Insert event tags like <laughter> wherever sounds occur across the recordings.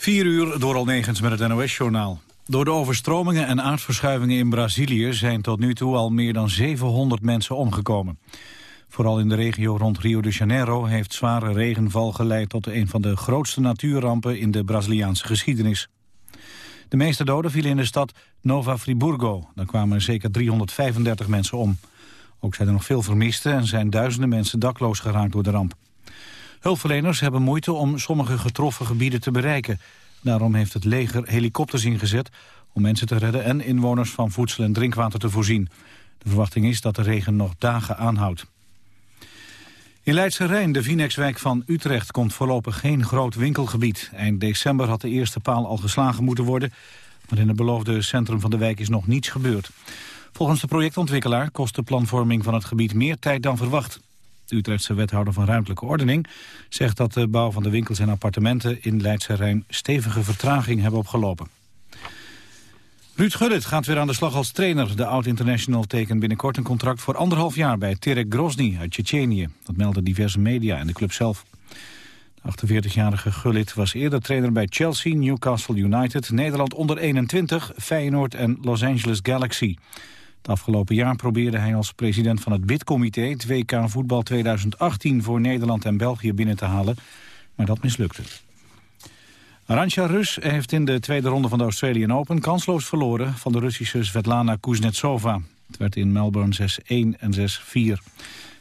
4 uur door Alnegens met het NOS-journaal. Door de overstromingen en aardverschuivingen in Brazilië... zijn tot nu toe al meer dan 700 mensen omgekomen. Vooral in de regio rond Rio de Janeiro... heeft zware regenval geleid tot een van de grootste natuurrampen... in de Braziliaanse geschiedenis. De meeste doden vielen in de stad Nova Friburgo. Daar kwamen zeker 335 mensen om. Ook zijn er nog veel vermisten en zijn duizenden mensen dakloos geraakt door de ramp. Hulpverleners hebben moeite om sommige getroffen gebieden te bereiken. Daarom heeft het leger helikopters ingezet om mensen te redden... en inwoners van voedsel en drinkwater te voorzien. De verwachting is dat de regen nog dagen aanhoudt. In Leidse Rijn, de Vinex-wijk van Utrecht, komt voorlopig geen groot winkelgebied. Eind december had de eerste paal al geslagen moeten worden... maar in het beloofde centrum van de wijk is nog niets gebeurd. Volgens de projectontwikkelaar kost de planvorming van het gebied meer tijd dan verwacht. De Utrechtse wethouder van ruimtelijke ordening zegt dat de bouw van de winkels en appartementen in Leidse Rijn stevige vertraging hebben opgelopen. Ruud Gullit gaat weer aan de slag als trainer. De oud-international tekent binnenkort een contract voor anderhalf jaar bij Terek Grozny uit Tsjetsjenië. Dat melden diverse media en de club zelf. De 48-jarige Gullit was eerder trainer bij Chelsea, Newcastle United, Nederland onder 21, Feyenoord en Los Angeles Galaxy. Het afgelopen jaar probeerde hij als president van het BID-comité... het WK Voetbal 2018 voor Nederland en België binnen te halen. Maar dat mislukte. Arantja Rus heeft in de tweede ronde van de Australian Open... kansloos verloren van de Russische Svetlana Kuznetsova. Het werd in Melbourne 6-1 en 6-4.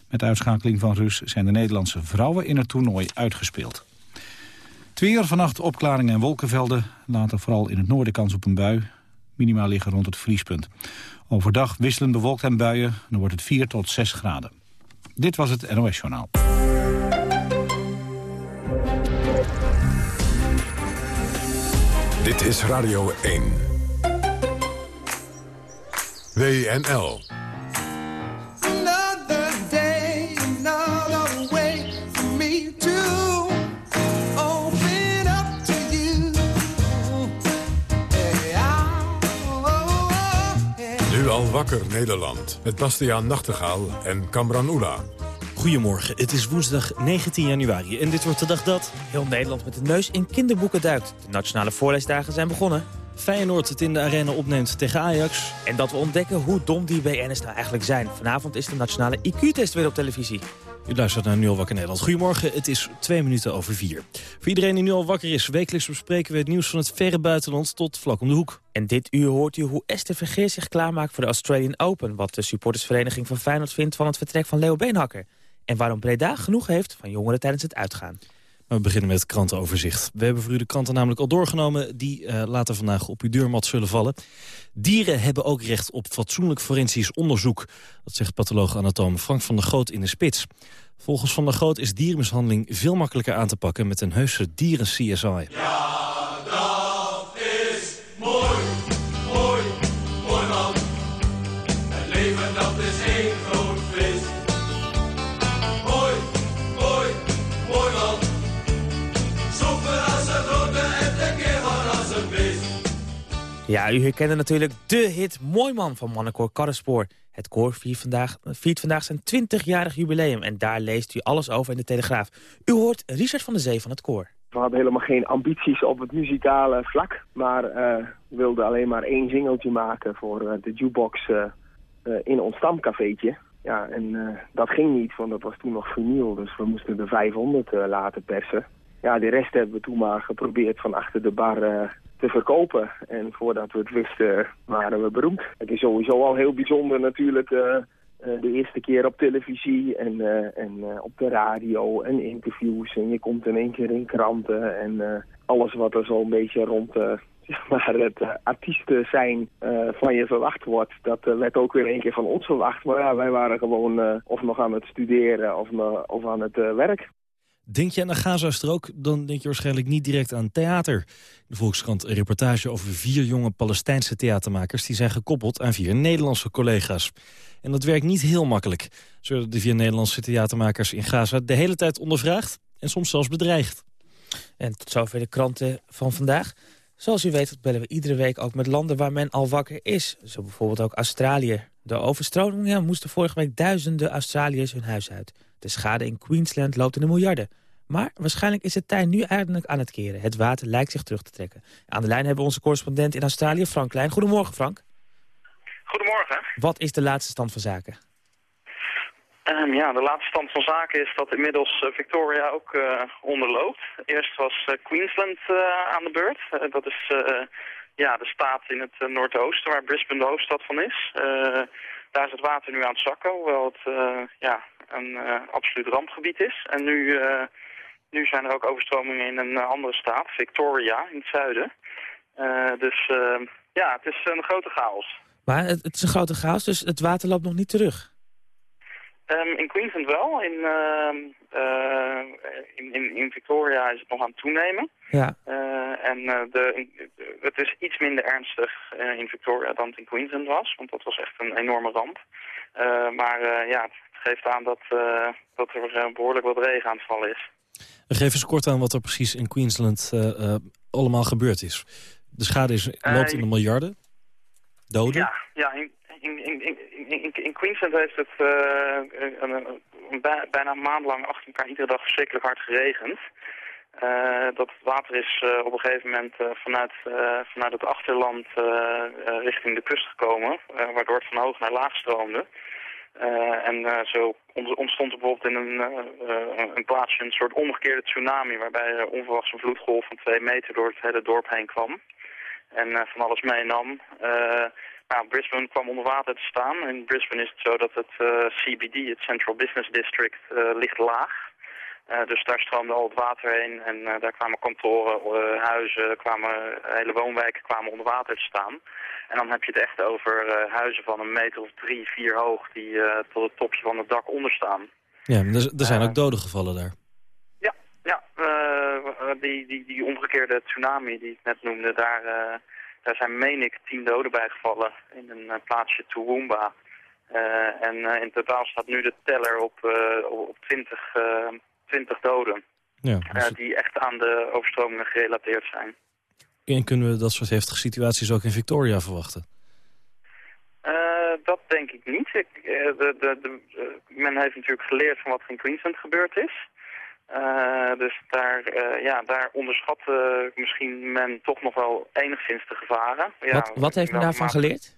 Met uitschakeling van Rus zijn de Nederlandse vrouwen in het toernooi uitgespeeld. Twee vannacht opklaringen en wolkenvelden. Later vooral in het noorden kans op een bui. Minimaal liggen rond het vriespunt. Overdag wisselen bewolkt en buien. Dan wordt het 4 tot 6 graden. Dit was het NOS Journaal. Dit is Radio 1. WNL. Wakker Nederland. Met Bastiaan Nachtegaal en Kamran Oela. Goedemorgen, het is woensdag 19 januari en dit wordt de dag dat... Heel Nederland met de neus in kinderboeken duikt. De nationale voorleesdagen zijn begonnen. Feyenoord het in de arena opneemt tegen Ajax. En dat we ontdekken hoe dom die BN'ers nou eigenlijk zijn. Vanavond is de nationale IQ-test weer op televisie. U luistert naar Nu al wakker Nederland. Goedemorgen, het is twee minuten over vier. Voor iedereen die nu al wakker is, wekelijks bespreken we het nieuws van het verre buitenland tot vlak om de hoek. En dit uur hoort u hoe Esther Vergeer zich klaarmaakt voor de Australian Open. Wat de supportersvereniging van Feyenoord vindt van het vertrek van Leo Beenhakker. En waarom Breda genoeg heeft van jongeren tijdens het uitgaan. We beginnen met het krantenoverzicht. We hebben voor u de kranten namelijk al doorgenomen... die uh, later vandaag op uw deurmat zullen vallen. Dieren hebben ook recht op fatsoenlijk forensisch onderzoek. Dat zegt patholoog-anatoom Frank van der Goot in de Spits. Volgens Van der Goot is dierenmishandeling veel makkelijker aan te pakken... met een heuse dieren-CSI. Ja! Ja, u herkende natuurlijk de hit Mooi Man van Mannenkoor Karrespoor. Het koor viert vandaag, vandaag zijn 20-jarig jubileum en daar leest u alles over in de Telegraaf. U hoort Richard van der Zee van het koor. We hadden helemaal geen ambities op het muzikale vlak, maar uh, wilden alleen maar één singeltje maken voor uh, de jukebox uh, in ons stamcafeetje. Ja, en dat ging niet, want dat was toen nog vinyl, dus we moesten de 500 laten persen. Ja, de rest hebben we toen maar geprobeerd van achter de bar te verkopen. En voordat we het wisten waren we beroemd. Het is sowieso al heel bijzonder natuurlijk uh, de eerste keer op televisie en, uh, en op de radio en interviews. En je komt in één keer in kranten en alles wat er zo'n beetje rond <laughs> zeg het artiesten zijn van je verwacht wordt. Dat werd ook weer een keer van ons verwacht. Maar ja, wij waren gewoon of nog aan het studeren of, of aan het werk. Denk je aan de Gazastrook, dan denk je waarschijnlijk niet direct aan theater. De Volkskrant een reportage over vier jonge Palestijnse theatermakers... die zijn gekoppeld aan vier Nederlandse collega's. En dat werkt niet heel makkelijk. Zo worden de vier Nederlandse theatermakers in Gaza de hele tijd ondervraagd... en soms zelfs bedreigd. En tot zover de kranten van vandaag. Zoals u weet bellen we iedere week ook met landen waar men al wakker is. Zo bijvoorbeeld ook Australië. De overstromingen moesten vorige week duizenden Australiërs hun huis uit. De schade in Queensland loopt in de miljarden. Maar waarschijnlijk is het tij nu eigenlijk aan het keren. Het water lijkt zich terug te trekken. Aan de lijn hebben we onze correspondent in Australië, Frank Klein. Goedemorgen, Frank. Goedemorgen. Wat is de laatste stand van zaken? Um, ja, de laatste stand van zaken is dat inmiddels uh, Victoria ook uh, onderloopt. Eerst was uh, Queensland aan de beurt. dat is ja, de staat in het noordoosten waar Brisbane de hoofdstad van is. daar is het water nu aan het zakken, hoewel het ja, een absoluut rampgebied is. En nu, nu zijn er ook overstromingen in een andere staat, Victoria, in het zuiden. dus ja, het is een grote chaos. Maar het, het is een grote chaos, dus het water loopt nog niet terug? Um, in Queensland wel. In, uh, uh, in, in, in, Victoria is het nog aan het toenemen. Ja. Uh, en de, het is iets minder ernstig in Victoria dan het in Queensland was. Want dat was echt een enorme ramp. maar ja, geeft aan dat, dat er behoorlijk wat regen aan het vallen is. Geef eens kort aan wat er precies in Queensland allemaal gebeurd is. De schade is, loopt in de miljarden. Doden? Ja, ja in, in, in, in, Queensland heeft het een, een, bijna een maand lang achter elkaar iedere dag verschrikkelijk hard geregend. Uh, dat water is uh, op een gegeven moment vanuit, vanuit het achterland richting de kust gekomen, waardoor het van hoog naar laag stroomde. En zo ontstond er bijvoorbeeld in een, een plaatsje een soort omgekeerde tsunami, waarbij een vloedgolf van twee meter door het hele dorp heen kwam. En van alles meenam. Nou, Brisbane kwam onder water te staan. In Brisbane is het zo dat het uh, eh, CBD, het Central Business District, uh, ligt laag. Uh, dus daar stroomde al het water heen en daar kwamen kantoren, huizen, kwamen, hele woonwijken kwamen onder water te staan. En dan heb je het echt over huizen van een meter of drie, vier hoog die tot het topje van het dak onder staan. Ja, er, er zijn ook doden gevallen daar. Ja, ja die, die, die omgekeerde tsunami die ik net noemde, daar daar zijn, meen ik, tien doden bijgevallen in een plaatsje Toowoomba. En in totaal staat nu de teller op, op 20, 20 doden. Ja, dus... die echt aan de overstromingen gerelateerd zijn. En kunnen we dat soort heftige situaties ook in Victoria verwachten? dat denk ik niet. Ik, de, de, de, men heeft natuurlijk geleerd van wat er in Queensland gebeurd is. Uh, dus daar, uh, ja, daar onderschat misschien men toch nog wel enigszins de gevaren. Ja, wat, wat heeft men daarvan geleerd?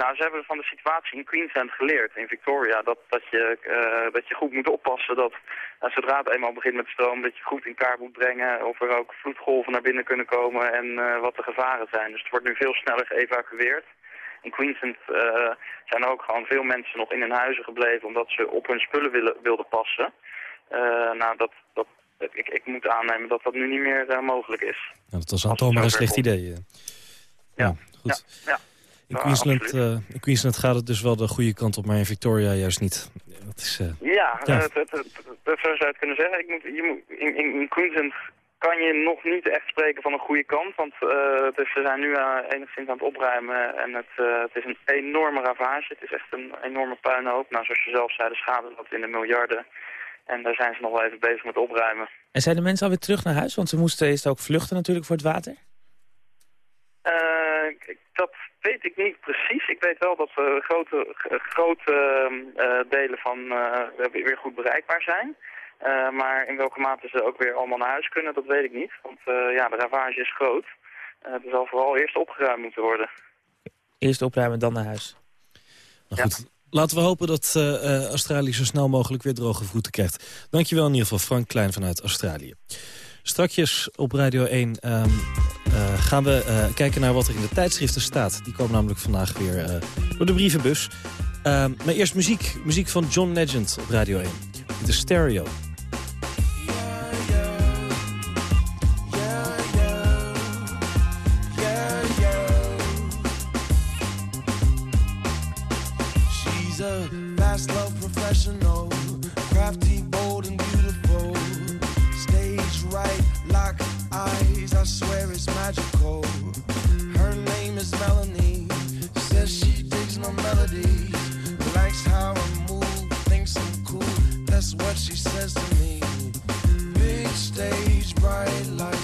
Nou, ze hebben van de situatie in Queensland geleerd, in Victoria, dat, dat, je, uh, dat je goed moet oppassen dat zodra het eenmaal begint met stroom, dat je goed in kaart moet brengen of er ook vloedgolven naar binnen kunnen komen en wat de gevaren zijn. Dus het wordt nu veel sneller geëvacueerd. In Queensland zijn ook gewoon veel mensen nog in hun huizen gebleven omdat ze op hun spullen willen, wilden passen. Uh, nou, dat, dat, ik, ik moet aannemen dat dat nu niet meer uh, mogelijk is. Dat was aan maar een slecht idee. Ja, ja, goed. Ja, ja. In, Queensland, uh, in Queensland gaat het dus wel de goede kant op, maar in Victoria juist niet. Dat is, ja, ja. Dat, dat, dat, zou je het kunnen zeggen. Ik moet, je moet, in, in, Queensland kan je nog niet echt spreken van een goede kant. Want dus ze zijn nu enigszins aan het opruimen en het, het is een enorme ravage. Het is echt een enorme puinhoop. Nou, zoals je zelf zei, de schade loopt in de miljarden. En daar zijn ze nog wel even bezig met opruimen. En zijn de mensen alweer terug naar huis? Want ze moesten eerst ook vluchten natuurlijk voor het water. Uh, dat weet ik niet precies. Ik weet wel dat uh, grote, grote uh, delen van weer goed bereikbaar zijn. maar in welke mate ze ook weer allemaal naar huis kunnen, dat weet ik niet. Want ja, de ravage is groot. er zal vooral eerst opgeruimd moeten worden. Eerst opruimen, dan naar huis. Nou goed, Laten we hopen dat uh, Australië zo snel mogelijk weer droge voeten krijgt. Dankjewel in ieder geval Frank Klein vanuit Australië. Strakjes op Radio 1 um, uh, gaan we uh, kijken naar wat er in de tijdschriften staat. Die komen namelijk vandaag weer door de brievenbus. Ehm, maar eerst muziek. Muziek van John Legend op Radio 1. De Stereo. professional, magical. Her name is Melanie, says she digs my melodies, likes how I move, thinks I'm cool. That's what she says to me. Big stage, bright lights,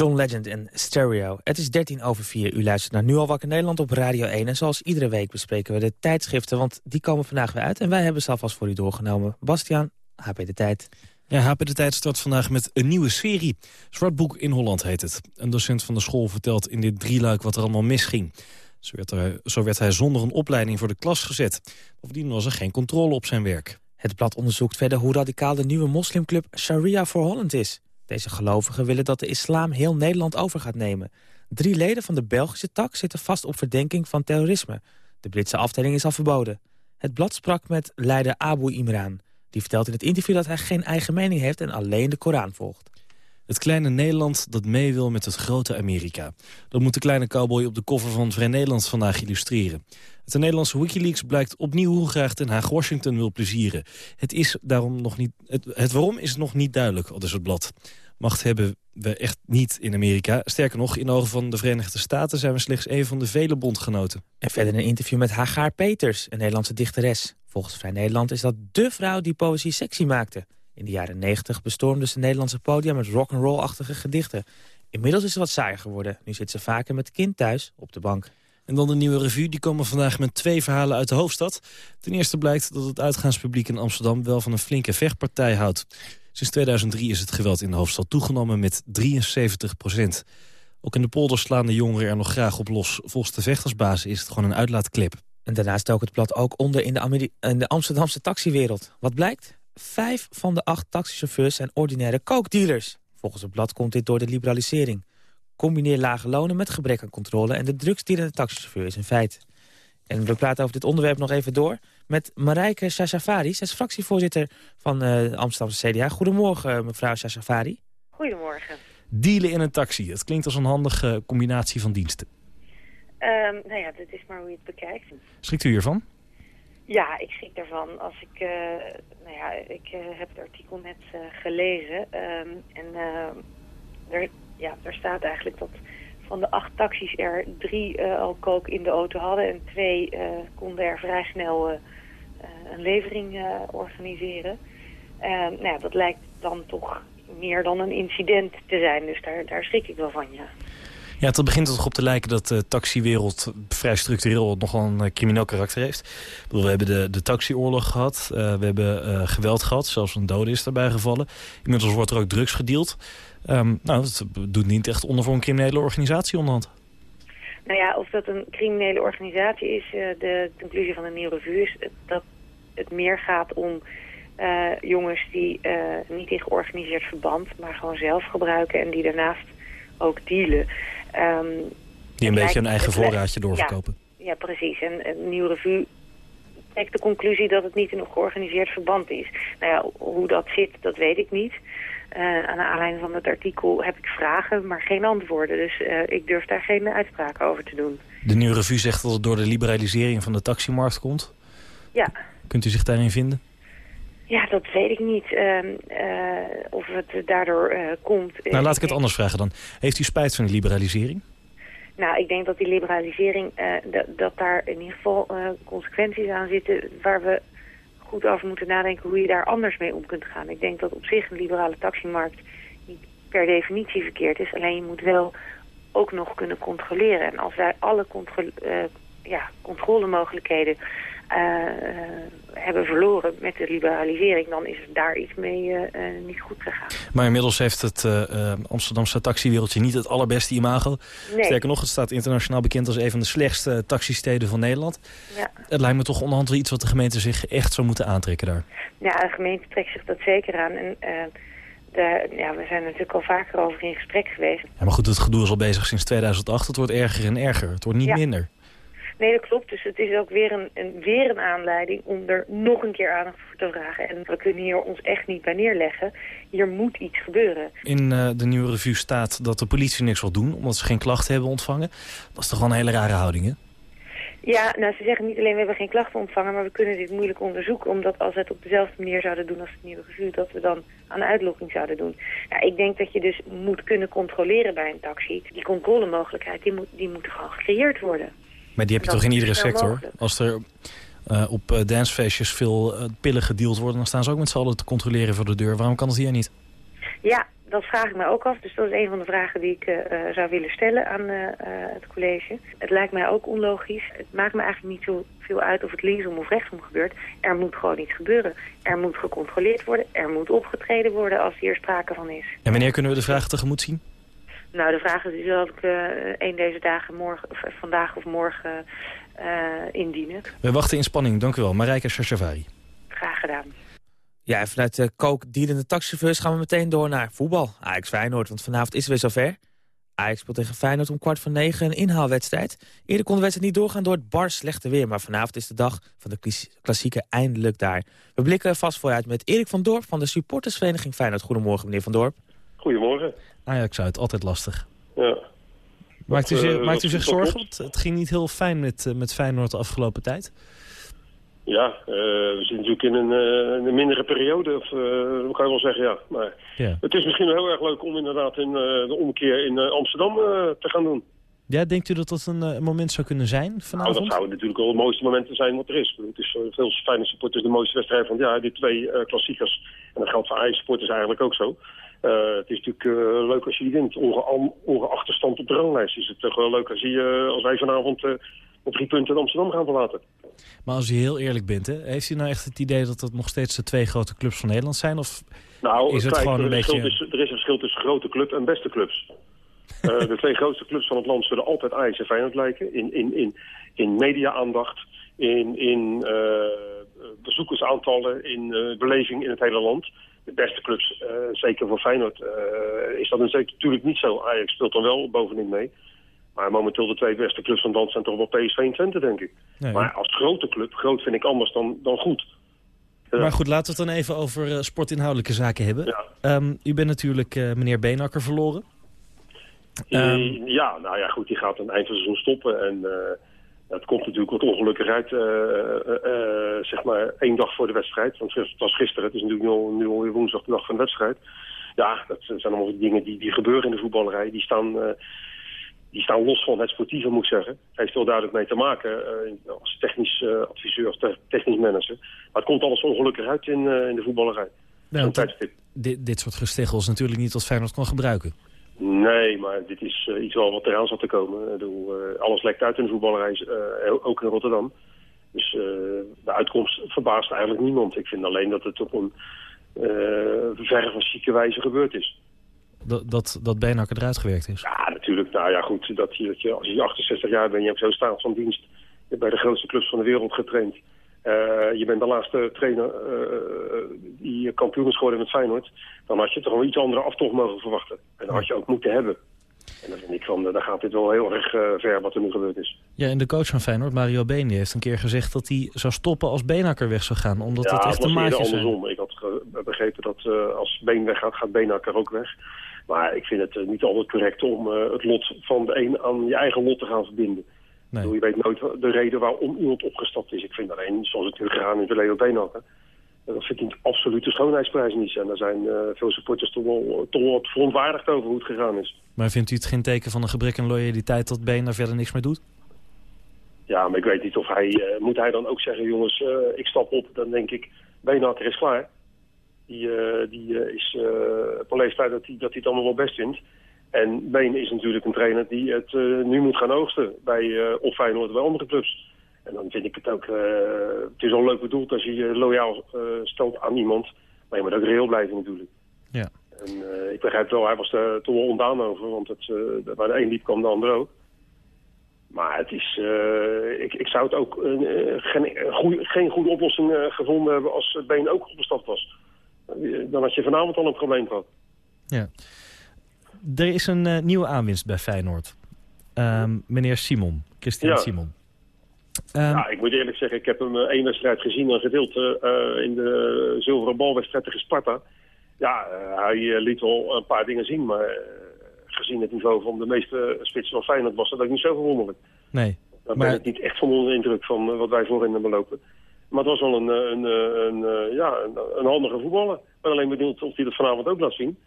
John Legend en Stereo. Het is 13 over 4. U luistert naar Nu al wakker Nederland op Radio 1. En zoals iedere week bespreken we de tijdschriften, want die komen vandaag weer uit. En wij hebben ze alvast voor u doorgenomen. Bastiaan, HP De Tijd. Ja, HP De Tijd start vandaag met een nieuwe serie. Zwartboek in Holland heet het. Een docent van de school vertelt in dit drieluik wat er allemaal misging. Zo werd, er, zo werd hij zonder een opleiding voor de klas gezet. Bovendien was er geen controle op zijn werk. Het blad onderzoekt verder hoe radicaal de nieuwe moslimclub Sharia for Holland is. Deze gelovigen willen dat de islam heel Nederland over gaat nemen. Drie leden van de Belgische tak zitten vast op verdenking van terrorisme. De Britse afdeling is al verboden. Het blad sprak met leider Abu Imran. Die vertelt in het interview dat hij geen eigen mening heeft en alleen de Koran volgt. Het kleine Nederland dat mee wil met het grote Amerika. Dat moet de kleine cowboy op de koffer van Vrij Nederland vandaag illustreren. Het Nederlandse Wikileaks blijkt opnieuw hoe graag Den Haag Washington wil plezieren. Het, is daarom nog niet, het, het waarom is nog niet duidelijk, al is het blad. Macht hebben we echt niet in Amerika. Sterker nog, in de ogen van de Verenigde Staten zijn we slechts een van de vele bondgenoten. En verder een interview met Hagar Peters, een Nederlandse dichteres. Volgens Vrij Nederland is dat dé vrouw die poëzie sexy maakte. In de jaren 90 bestormde ze Nederlandse podium met rock'n'roll-achtige gedichten. Inmiddels is ze wat saaier geworden. Nu zit ze vaker met kind thuis op de bank. En dan de nieuwe revue. Die komen vandaag met twee verhalen uit de hoofdstad. Ten eerste blijkt dat het uitgaanspubliek in Amsterdam wel van een flinke vechtpartij houdt. Sinds 2003 is het geweld in de hoofdstad toegenomen met 73 procent. Ook in de polder slaan de jongeren er nog graag op los. Volgens de vechtersbaas is het gewoon een uitlaatklep. En daarnaast dook het blad ook onder in de, Amsterdamse taxiwereld. Wat blijkt? Vijf van de acht taxichauffeurs zijn ordinaire coke-dealers. Volgens het blad komt dit door de liberalisering. Combineer lage lonen met gebrek aan controle... en de drugsdealende taxichauffeur is een feit. En we praten over dit onderwerp nog even door met Marijke Shashavari. Zij is fractievoorzitter van uh, de Amsterdamse CDA. Goedemorgen, eh, mevrouw Shashavari. Goedemorgen. Dealen in een taxi. Het klinkt als een handige combinatie van diensten. Um, nou ja, dat is maar hoe je het bekijkt. Schrikt u hiervan? Ja, ik schrik ervan. Als ik, uh, nou ja, ik heb het artikel net gelezen. Um, en er, ja, er staat eigenlijk dat van de acht taxis er drie uh, al kook in de auto hadden en twee uh, konden er vrij snel uh, een levering organiseren. nou ja, dat lijkt dan toch meer dan een incident te zijn, dus daar, daar schrik ik wel van, ja. Ja, het begint er toch op te lijken dat de taxiwereld vrij structureel nogal een uh, crimineel karakter heeft. Ik bedoel, we hebben de, de taxioorlog gehad, uh, we hebben uh, geweld gehad, zelfs een dode is daarbij gevallen. Inmiddels wordt er ook drugs gedeeld. Um, nou, dat doet niet echt onder voor een criminele organisatie onderhand. Nou ja, of dat een criminele organisatie is, de conclusie van de Nieuwe Revue is dat het meer gaat om jongens die niet in georganiseerd verband, maar gewoon zelf gebruiken en die daarnaast ook dealen. Um, die een beetje een eigen voorraadje doorverkopen. Ja, ja precies. En een nieuwe revue trekt de conclusie dat het niet in een georganiseerd verband is. Nou ja, hoe dat zit, dat weet ik niet. Uh, aan de aanleiding van het artikel heb ik vragen, maar geen antwoorden. Dus uh, ik durf daar geen uitspraken over te doen. De Nieuwe Revue zegt dat het door de liberalisering van de taximarkt komt. Ja. Kunt u zich daarin vinden? Ja, dat weet ik niet. Uh, uh, of het daardoor uh, komt. Nou, laat ik het anders vragen dan. Heeft u spijt van die liberalisering? Nou, ik denk dat die liberalisering, dat daar in ieder geval consequenties aan zitten... waar we goed over moeten nadenken hoe je daar anders mee om kunt gaan. Ik denk dat op zich een liberale taximarkt niet per definitie verkeerd is. Alleen je moet wel ook nog kunnen controleren. En als wij alle contro ja, controlemogelijkheden hebben verloren met de liberalisering... dan is het daar iets mee uh, niet goed gegaan. Maar inmiddels heeft het Amsterdamse taxiwereldje niet het allerbeste imago. Nee. Sterker nog, het staat internationaal bekend als een van de slechtste taxisteden van Nederland. Ja. Het lijkt me toch onderhand iets wat de gemeente zich echt zou moeten aantrekken daar. Ja, de gemeente trekt zich dat zeker aan. En, de, ja, we zijn er natuurlijk al vaker over in gesprek geweest. Ja, maar goed, het gedoe is al bezig sinds 2008. Het wordt erger en erger. Het wordt niet ja. minder. Nee, dat klopt. Dus het is ook weer een, een, weer een aanleiding om er nog een keer aandacht voor te vragen. En we kunnen hier ons echt niet bij neerleggen. Hier moet iets gebeuren. In uh, de nieuwe revue staat dat de politie niks wil doen... omdat ze geen klachten hebben ontvangen. Dat is toch wel een hele rare houding, hè? Ja, nou, ze zeggen niet alleen we hebben geen klachten ontvangen... maar we kunnen dit moeilijk onderzoeken... omdat als we het op dezelfde manier zouden doen als het nieuwe revue... dat we dan aan uitlokking zouden doen. Ja, ik denk dat je dus moet kunnen controleren bij een taxi. Die controlemogelijkheid, die moet, die moet gewoon gecreëerd worden. Maar die heb je toch in iedere sector? Als er uh, op uh, dancefeestjes veel uh, pillen gedeeld worden... dan staan ze ook met z'n allen te controleren voor de deur. Waarom kan dat hier niet? Ja, dat vraag ik mij ook af. Dus dat is een van de vragen die ik zou willen stellen aan het college. Het lijkt mij ook onlogisch. Het maakt me eigenlijk niet zo veel uit of het linksom of rechtsom gebeurt. Er moet gewoon iets gebeuren. Er moet gecontroleerd worden. Er moet opgetreden worden als hier sprake van is. En wanneer kunnen we de vragen tegemoet zien? Nou, de vraag is, zal ik uh, een deze dagen morgen, of vandaag of morgen uh, indienen. We wachten in spanning, dank u wel. Marijke Shashavari. Graag gedaan. Ja, en vanuit de kook de taxichauffeurs gaan we meteen door naar voetbal. Ajax Feyenoord, want vanavond is het weer zover. Ajax speelt tegen Feyenoord om kwart voor negen een inhaalwedstrijd. Eerder kon de wedstrijd niet doorgaan door het bar slechte weer. Maar vanavond is de dag van de klassieke eindelijk daar. We blikken vast vooruit met Erik van Dorp van de supportersvereniging Feyenoord. Goedemorgen, meneer van Dorp. Goedemorgen. Ajax uit, altijd lastig. Ja. Maakt u, zich, eh, maakt u dat- zich zorgen? Want het ging niet heel fijn met, eh, met Feyenoord de afgelopen tijd. Ja, eh, we zitten natuurlijk in een, een mindere periode, of, dat kan je wel zeggen, ja. Maar Ja. het is misschien wel heel erg leuk om inderdaad in, de omkeer in Amsterdam te gaan doen. ja, denkt u dat dat een moment zou kunnen zijn Nou, vanavond? dat zouden natuurlijk wel het mooiste momenten zijn wat er is. Het is voor veel fijne supporters de mooiste wedstrijd van jaar, die twee klassiekers. En dat geldt voor Ajax supporters eigenlijk ook zo. Eh, het is natuurlijk eh, leuk als je die wint, onge ongeacht de stand op de ranglijst. Is het toch wel leuk als, je, eh, als wij vanavond op drie punten Amsterdam gaan verlaten. Maar als u heel eerlijk bent, hè, heeft u nou echt het idee dat dat nog steeds de twee grote clubs van Nederland zijn? Of Nou, Is het kijk, gewoon er, een beetje- er is een verschil tussen grote club en beste clubs. <laughs> De twee grootste clubs van het land zullen altijd Ajax en Feyenoord lijken. In, in, in, in media-aandacht, in, in bezoekersaantallen, in beleving in het hele land. De beste clubs, eh, zeker voor Feyenoord, eh, is dat natuurlijk niet zo. Ajax speelt dan wel bovenin mee. Maar momenteel de twee beste clubs van land zijn toch wel PSV en Twente, denk ik. Nee, Maar als grote club, groot vind ik anders dan, dan goed. Maar goed, laten we het dan even over eh, sportinhoudelijke zaken hebben. Ja. Ehm, u bent natuurlijk meneer Beenakker verloren. Ehm. Eh, ja, nou ja, goed, die gaat aan het eind van het seizoen stoppen. En het komt natuurlijk wat ongelukkig uit, eh, eh, eh, zeg maar, één dag voor de wedstrijd. Want het was gisteren, het is natuurlijk nu, al, nu alweer woensdag de dag van de wedstrijd. Ja, dat zijn allemaal dingen die, die gebeuren in de voetballerij. Die staan, die staan los van het sportieve, moet ik zeggen. Heeft wel duidelijk mee te maken als technisch adviseur of te- technisch manager. Maar het komt alles ongelukkig uit in, in de voetballerij. Nou, dit, dit soort gesteggels natuurlijk niet tot Feyenoord kan gebruiken. Nee, maar dit is uh, iets wel wat eraan zat te komen. Ik bedoel, uh, alles lekt uit in de voetbalreis, uh, ook in Rotterdam. Dus de uitkomst verbaast eigenlijk niemand. Ik vind alleen dat het op een verre van zieke wijze gebeurd is. Dat, dat, dat eruit gewerkt is? Ja, natuurlijk. Nou ja, goed. Dat je, dat je, als je 68 jaar bent, je hebt zo staat van dienst. Je bij de grootste clubs van de wereld getraind. Uh, je bent de laatste trainer uh, die kampioen is geworden met Feyenoord. Dan had je toch een iets andere aftocht mogen verwachten. En dat had je ook moeten hebben. En dan vind ik van, dan gaat dit wel heel erg uh, ver wat er nu gebeurd is. Ja, en de coach van Feyenoord, Mario Been, die heeft een keer gezegd dat hij zou stoppen als Beenhakker weg zou gaan. Omdat ja, het echt een maatje is. andersom. Ik had begrepen dat als Been weggaat, gaat Beenhakker ook weg. Maar ik vind het niet altijd correct om het lot van de een aan je eigen lot te gaan verbinden. Nee. Je weet nooit de reden waarom iemand opgestapt is. Ik vind alleen, zoals het gegaan is bij Leo Beenhakker... dat verdient absoluut de schoonheidsprijs niet. En daar zijn uh, veel supporters toch wel, toch wel wat verontwaardigd over hoe het gegaan is. Maar vindt u het geen teken van een gebrek aan loyaliteit... dat Been daar verder niks mee doet? Ja, maar ik weet niet of hij... Uh, moet hij dan ook zeggen, jongens, uh, ik stap op. Dan denk ik, Beenhakker is klaar. Die, die is op een leeftijd dat hij, dat hij het allemaal wel best vindt. En Been is natuurlijk een trainer die het uh, nu moet gaan oogsten bij uh, of Feyenoord bij andere clubs. En dan vind ik het ook, uh, het is al leuk bedoeld als je je loyaal stelt aan iemand. Maar je moet ook reëel blijven natuurlijk. Ja. En ik begrijp wel, hij was er toch wel ondaan over, want het, waar de een liep kwam de ander ook. Maar het is, ik, ik zou het ook geen, goeie, geen goede oplossing gevonden hebben als Been ook opgestapt was. dan had je vanavond al een probleem gehad. Ja. Er is een uh, nieuwe aanwinst bij Feyenoord. Um, meneer Simon, Christian ja. Simon. Um, ja, ik moet eerlijk zeggen, ik heb hem één wedstrijd gezien, een gedeelte uh, in de zilveren balwedstrijd tegen Sparta. Ja, hij liet wel een paar dingen zien, maar gezien het niveau van de meeste spitsen van Feyenoord was dat ook niet zo verwonderlijk. Nee. Dan maar... ben ik niet echt van onder de indruk van wat wij voorin hebben lopen. Maar het was wel een, een, een, een ja, een, een handige voetballer. Ik ben alleen benieuwd of hij dat vanavond ook laat zien.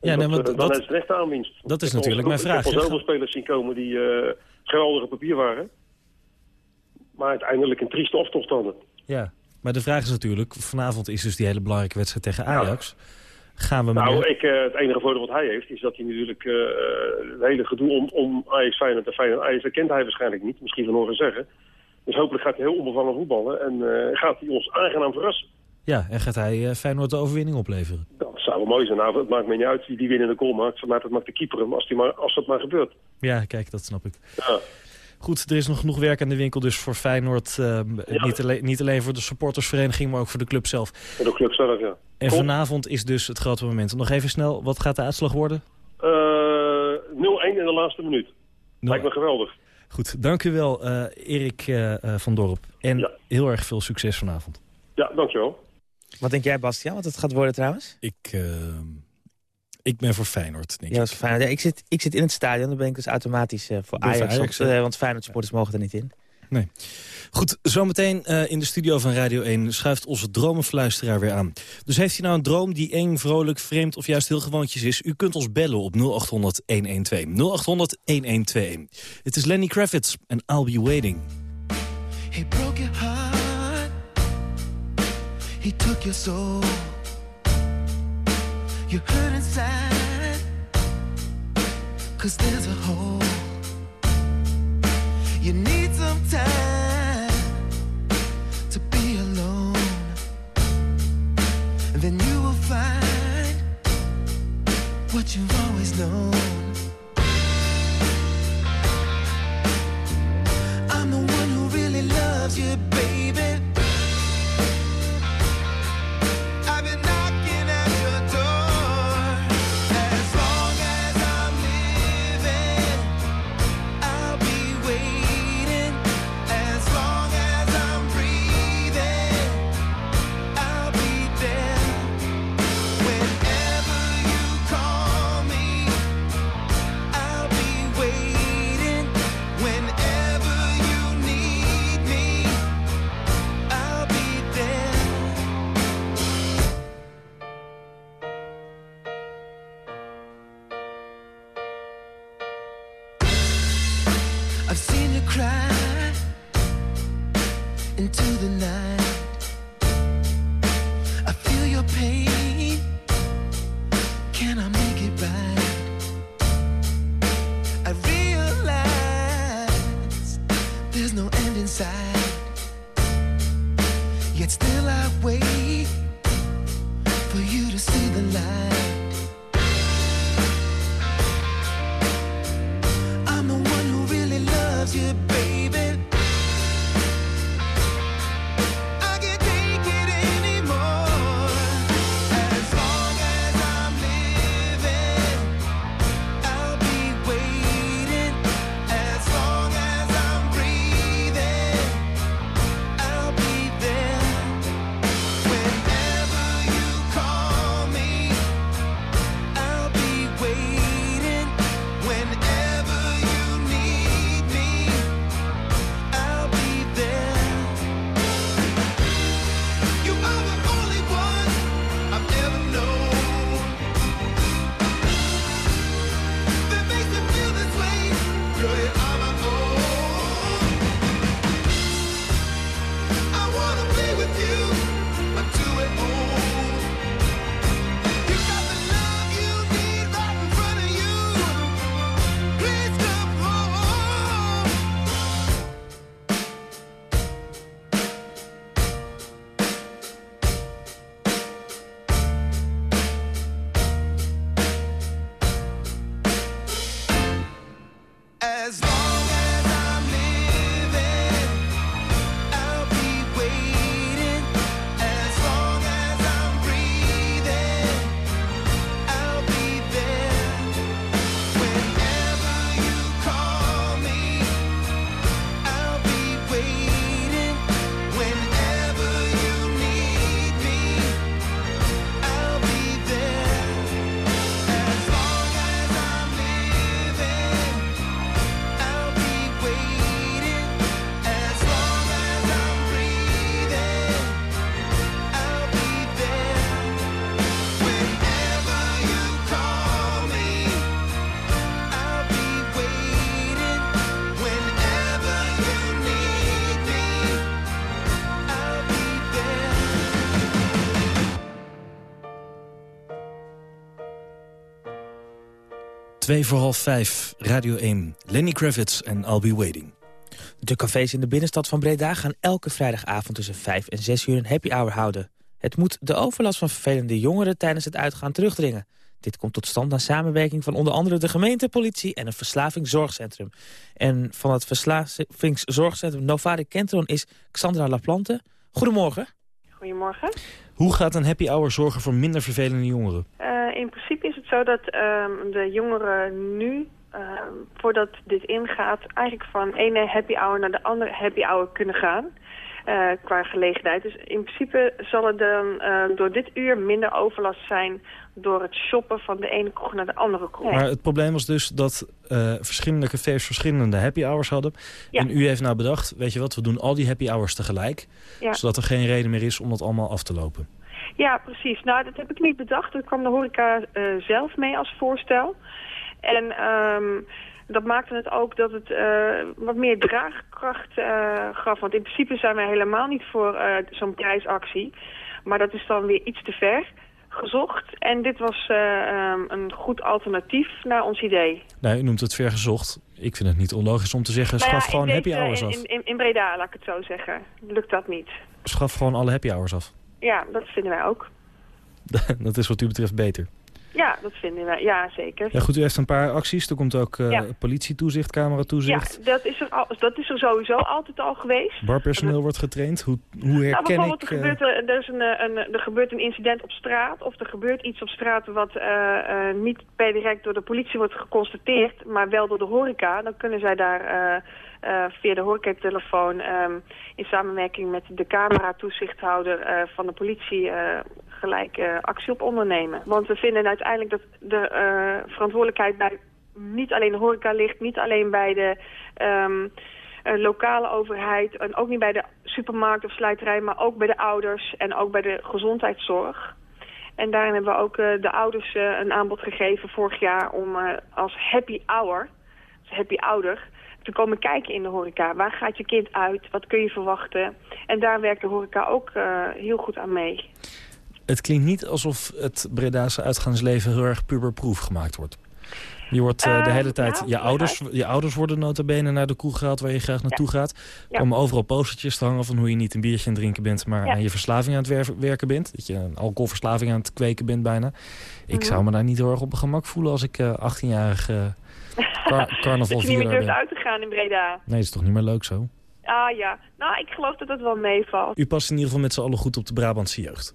Ja, dat, nee, maar dan dat, is het aanwinst. Dat is natuurlijk mijn vraag. Ik heb al zoveel spelers zien komen die uh, geweldige papier waren. Maar uiteindelijk een trieste aftocht hadden. Ja, maar de vraag is natuurlijk... vanavond is dus die hele belangrijke wedstrijd tegen Ajax. Ja. Gaan we nou, ik, uh, het enige voordeel wat hij heeft... is dat hij natuurlijk uh, het hele gedoe om, om Ajax Feyenoord en Feyenoord Ajax... dat kent hij waarschijnlijk niet, misschien van horen zeggen. Dus hopelijk gaat hij heel onbevangen voetballen... en gaat hij ons aangenaam verrassen. Ja, en gaat hij Feyenoord de overwinning opleveren? Dat zou wel mooi zijn. Nou, het maakt me niet uit wie die winnende goal maakt. Maar dat maakt de keeper hem als, die maar, als dat maar gebeurt. Ja, kijk, dat snap ik. Ja. Goed, er is nog genoeg werk aan de winkel dus voor Feyenoord. Uh, ja. niet, alleen, niet alleen voor de supportersvereniging, maar ook voor de club zelf. Voor de club zelf, ja. En Kom. vanavond is dus het grote moment. Nog even snel, wat gaat de uitslag worden? Uh, 0-1 in de laatste minuut. No. Lijkt me geweldig. Goed, dank u wel uh, Erik van Dorp. En ja. heel erg veel succes vanavond. Ja, dankjewel. Wat denk jij, Bastiaan, wat het gaat worden trouwens? Ik, uh, ik ben voor Feyenoord, denk ja, ik. Feyenoord. Ja, ik, zit, ik zit in het stadion, dan ben ik dus automatisch uh, voor Ajax. Ajax want, uh, want Feyenoord supporters mogen er niet in. Nee. Goed, zometeen uh, in de studio van Radio 1 schuift onze dromenfluisteraar weer aan. Dus heeft u nou een droom die eng, vrolijk, vreemd of juist heel gewoontjes is? U kunt ons bellen op 0800-112. 0800-1121. Het is Lenny Kravitz en I'll Be Waiting. He broke your heart. He took your soul. You hurt inside. Cause there's a hole. You need some time to be alone. And then you will find what you've always known. Twee voor half vijf, Radio 1, Lenny Kravitz en I'll Be Waiting. De cafés in de binnenstad van Breda gaan elke vrijdagavond tussen 5 en 6 uur een happy hour houden. Het moet de overlast van vervelende jongeren tijdens het uitgaan terugdringen. Dit komt tot stand na samenwerking van onder andere de gemeente, politie en een verslavingszorgcentrum. En van het verslavingszorgcentrum Novare Kentron is Xandra Laplante. Goedemorgen. Goedemorgen. Hoe gaat een happy hour zorgen voor minder vervelende jongeren? Eh, in principe is het zo dat ehm, de jongeren nu, ehm, voordat dit ingaat, eigenlijk van ene happy hour naar de andere happy hour kunnen gaan. eh, qua gelegenheid. Dus in principe zal er dan eh, door dit uur minder overlast zijn door het shoppen van de ene kroeg naar de andere kroeg. Maar het probleem was dus dat eh, verschillende cafés verschillende happy hours hadden. Ja. En u heeft nou bedacht, weet je wat, we doen al die happy hours tegelijk. Ja. Zodat er geen reden meer is om dat allemaal af te lopen. Ja, precies. Nou, dat heb ik niet bedacht. Dat kwam de horeca eh, zelf mee als voorstel. En ehm, dat maakte het ook dat het eh, wat meer draagkracht eh, gaf. Want in principe zijn wij helemaal niet voor zo'n prijsactie. Maar dat is dan weer iets te ver gezocht. En dit was eh, ehm, een goed alternatief naar ons idee. Nou, u noemt het vergezocht. Ik vind het niet onlogisch om te zeggen, Nou ja, schaf gewoon happy hours af. In, in, in Breda, laat ik het zo zeggen, lukt dat niet. Schaf gewoon alle happy hours af. Ja, dat vinden wij ook. <laughs> dat is wat u betreft beter. Ja, dat vinden wij. Ja, zeker. Ja goed, u heeft een paar acties. Er komt ook eh Ja. politietoezicht, Ja, cameratoezicht. dat is, er al, dat is er sowieso altijd al geweest. Barpersoneel wordt getraind. Hoe, hoe Nou, herken bijvoorbeeld, ik... er eh, gebeurt, er, er, is een, eh, een, er gebeurt een incident op straat... of er gebeurt iets op straat wat eh, eh, niet per direct door de politie wordt geconstateerd... maar wel door de horeca. Dan kunnen zij daar eh, via de horecatelefoon... ehm, in samenwerking met de camera-toezichthouder eh, van de politie... eh, gelijk actie op ondernemen. Want we vinden uiteindelijk dat de verantwoordelijkheid bij niet alleen de horeca ligt... niet alleen bij de... ehm, eh, lokale overheid en ook niet bij de supermarkt of slijterij, maar ook bij de ouders en ook bij de gezondheidszorg. En daarin hebben we ook de ouders een aanbod gegeven vorig jaar om als happy hour, dus happy ouder, te komen kijken in de horeca. Waar gaat je kind uit? Wat kun je verwachten? En daar werkt de horeca ook eh, heel goed aan mee. Het klinkt niet alsof het Bredaanse uitgaansleven heel erg puberproef gemaakt wordt. Je wordt eh, de Eh, hele tijd... je, ouders, je ouders worden nota bene naar de kroeg gehaald waar je graag naartoe gaat. Er Ja. overal postertjes te hangen van hoe je niet een biertje aan het drinken bent... maar Ja. aan je verslaving aan het wer- werken bent. Dat je een alcoholverslaving aan het kweken bent bijna. Ik Mhm. zou me daar niet heel erg op mijn gemak voelen als ik eh 18-jarig car <laughs> Dat carnavalvieraar je niet meer durft uit te gaan in Breda. Nee, dat is toch niet meer leuk zo? Ah ja, nou ik geloof dat het wel meevalt. U past in ieder geval met z'n allen goed op de Brabantse jeugd.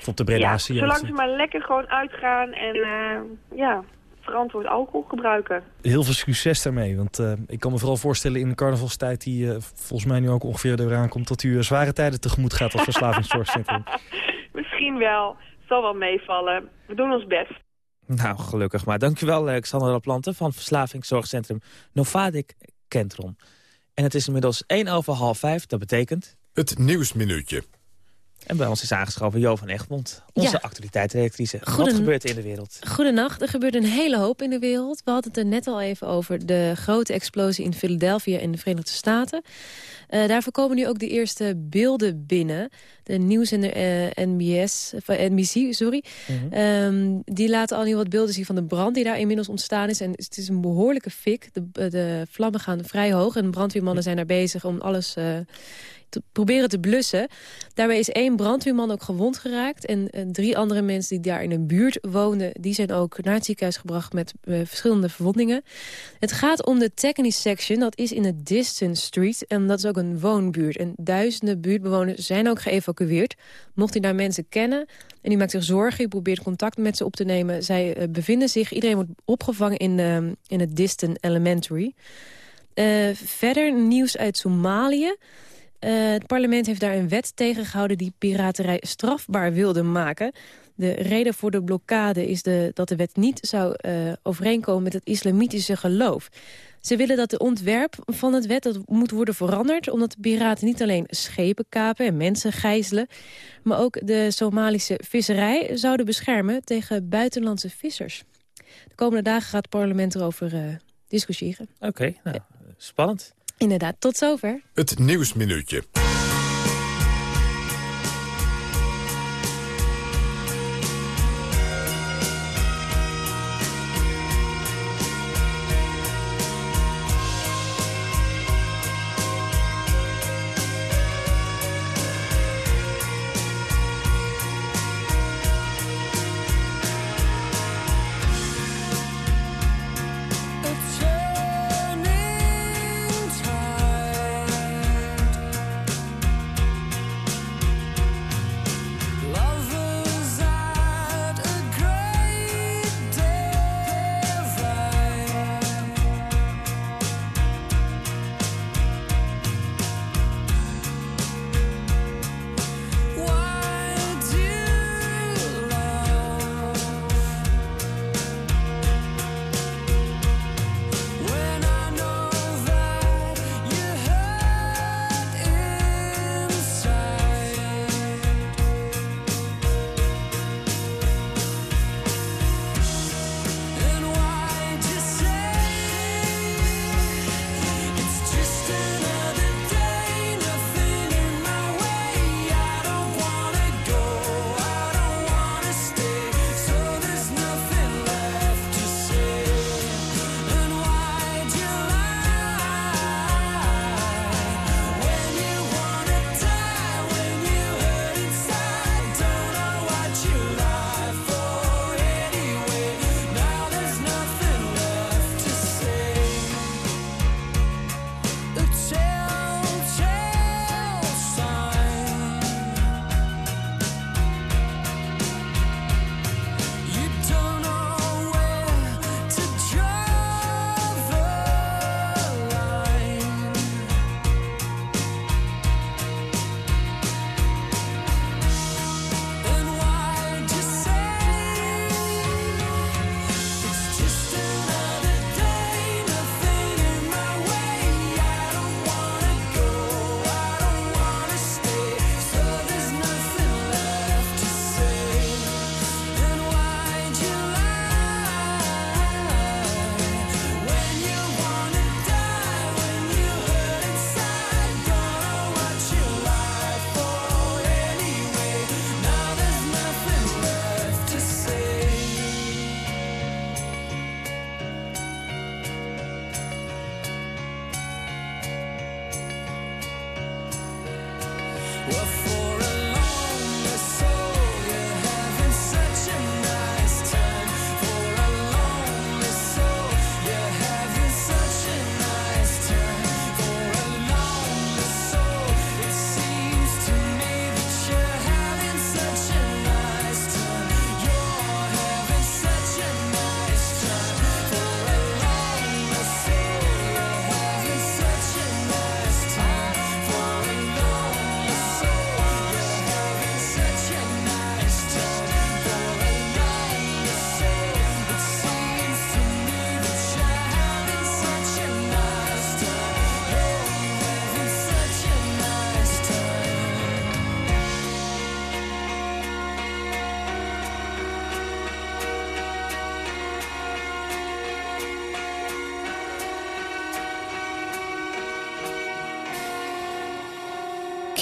Of op de Ja, Bredaanse jeugd. zolang ze maar lekker gewoon uitgaan en eh, ja, verantwoord alcohol gebruiken. Heel veel succes daarmee. Want eh, ik kan me vooral voorstellen in de carnavalstijd... die eh, volgens mij nu ook ongeveer eraan komt... dat u zware tijden tegemoet gaat als verslavingszorgcentrum. <laughs> Misschien wel, zal wel meevallen. We doen ons best. Nou, gelukkig maar. Dankjewel, eh, Xander Laplanten van Verslavingszorgcentrum Novadik Kentron. En het is inmiddels 1 over half 5. Dat betekent... Het Nieuwsminuutje. En bij ons is aangeschoven Jo van Egmond, onze Ja. actualiteitsredactrice. Wat gebeurt er in de wereld? Goedenacht, er gebeurt een hele hoop in de wereld. We hadden het er net al even over de grote explosie in Philadelphia in de Verenigde Staten. Eh, daarvoor komen nu ook de eerste beelden binnen. De nieuwszender eh NBS, of, eh, NBC, sorry. Mhm. Ehm, die laten al nieuw wat beelden zien van de brand die daar inmiddels ontstaan is. En het is een behoorlijke fik. De, de vlammen gaan vrij hoog en brandweermannen zijn daar bezig om alles eh, proberen te blussen. Daarbij is één brandweerman ook gewond geraakt. En, eh, drie andere mensen die daar in een buurt woonden... die zijn ook naar het ziekenhuis gebracht met eh, verschillende verwondingen. Het gaat om de Technics Section. Dat is in de Distance Street. En dat is ook een woonbuurt. En duizenden buurtbewoners zijn ook geëvacueerd. Mocht u daar mensen kennen en u maakt zich zorgen... u probeert contact met ze op te nemen. Zij eh, bevinden zich, iedereen wordt opgevangen in, de, in het Distant Elementary. Verder nieuws uit Somalië. Eh, het parlement heeft daar een wet tegengehouden... die piraterij strafbaar wilde maken. De reden voor de blokkade is de, dat de wet niet zou eh, overeenkomen... met het islamitische geloof. Ze willen dat de ontwerp van het wet dat moet worden veranderd... omdat de piraten niet alleen schepen kapen en mensen gijzelen... maar ook de Somalische visserij zouden beschermen tegen buitenlandse vissers. De komende dagen gaat het parlement erover eh, discussiëren. Oké, nou, spannend. Inderdaad, tot zover. Het Nieuwsminuutje.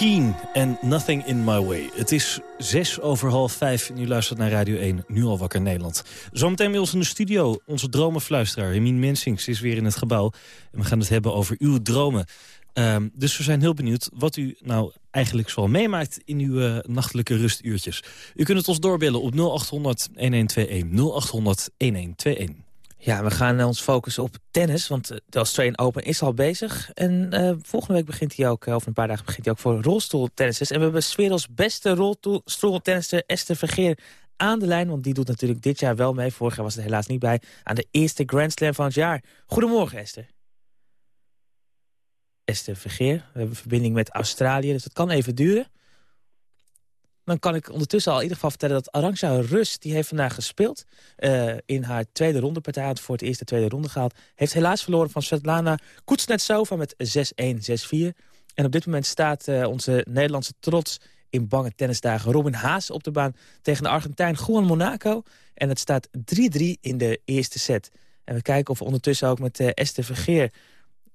Keen en Nothing in My Way. Het is zes over half vijf en u luistert naar Radio 1, nu al wakker Nederland. Zometeen bij ons in de studio, onze dromenfluisteraar Hermine Mensings is weer in het gebouw. En we gaan het hebben over uw dromen. Ehm, dus we zijn heel benieuwd wat u nou eigenlijk zoal meemaakt in uw eh, nachtelijke rustuurtjes. U kunt het ons doorbellen op 0800-1121, 0800-1121. Ja, we gaan ons focussen op tennis, want eh, de Australian Open is al bezig. En eh, volgende week begint hij ook, eh, over een paar dagen begint hij ook voor rolstoeltennissers. En we hebben werelds beste rolstoeltennisser Esther Vergeer aan de lijn. Want die doet natuurlijk dit jaar wel mee. Vorig jaar was het helaas niet bij. Aan de eerste Grand Slam van het jaar. Goedemorgen Esther. Esther Vergeer. We hebben verbinding met Australië, dus dat kan even duren. Dan kan ik ondertussen al in ieder geval vertellen dat Arantxa Rus... die heeft vandaag gespeeld eh, in haar tweede rondepartij. had voor het eerst de tweede ronde gehaald. Heeft helaas verloren van Svetlana Kuznetsova met 6-1, 6-4. En op dit moment staat eh, onze Nederlandse trots in bange tennisdagen... Robin Haas op de baan tegen de Argentijn Juan Monaco. En het staat 3-3 in de eerste set. En we kijken of we ondertussen ook met eh, Esther Vergeer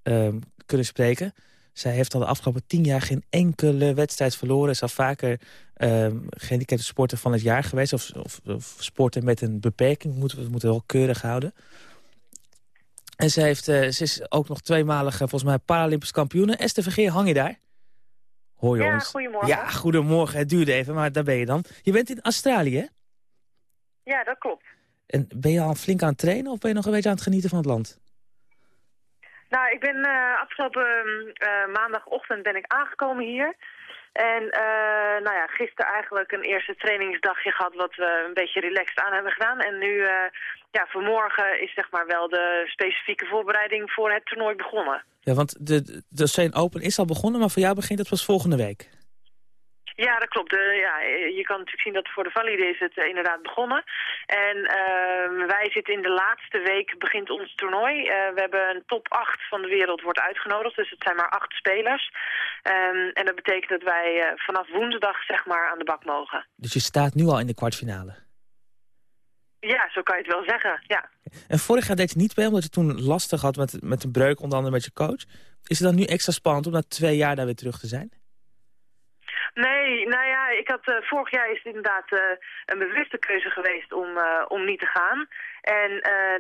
ehm, kunnen spreken. Zij heeft al de afgelopen tien jaar geen enkele wedstrijd verloren. Is al vaker ehm gehandicapte sporter van het jaar geweest. Of, of, of sporter met een beperking. Moeten we moeten wel keurig houden. En ze, heeft, eh, ze is ook nog tweemalige, volgens mij, Paralympisch kampioene. Esther Vergeer, hang je daar? Hoor je Ja, ons? goedemorgen. Ja, goedemorgen. Het duurde even, maar daar ben je dan. Je bent in Australië, hè? Ja, dat klopt. En ben je al flink aan het trainen of ben je nog een beetje aan het genieten van het land? Nou, ik ben eh, afgelopen eh, maandagochtend ben ik aangekomen hier. En eh, nou ja, gisteren eigenlijk een eerste trainingsdagje gehad wat we een beetje relaxed aan hebben gedaan. En nu, ja, vanmorgen is zeg maar wel de specifieke voorbereiding voor het toernooi begonnen. Ja, want de, de Australian Open is al begonnen, maar voor jou begint het pas volgende week. Ja, dat klopt. De, ja, je kan natuurlijk zien dat voor de valide is het eh, inderdaad begonnen. En ehm, wij zitten in de laatste week, begint ons toernooi. Eh, we hebben een top 8 van de wereld wordt uitgenodigd, dus het zijn maar acht spelers. Ehm, en dat betekent dat wij eh, vanaf woensdag zeg maar aan de bak mogen. Dus je staat nu al in de kwartfinale. Ja, zo kan je het wel zeggen, ja. En vorig jaar deed je niet mee, omdat je toen lastig had met, met een breuk, onder andere met je coach. Is het dan nu extra spannend om na twee jaar daar weer terug te zijn? Nee, nou ja, ik had, eh, vorig jaar is het inderdaad eh, een bewuste keuze geweest om, eh, om niet te gaan. En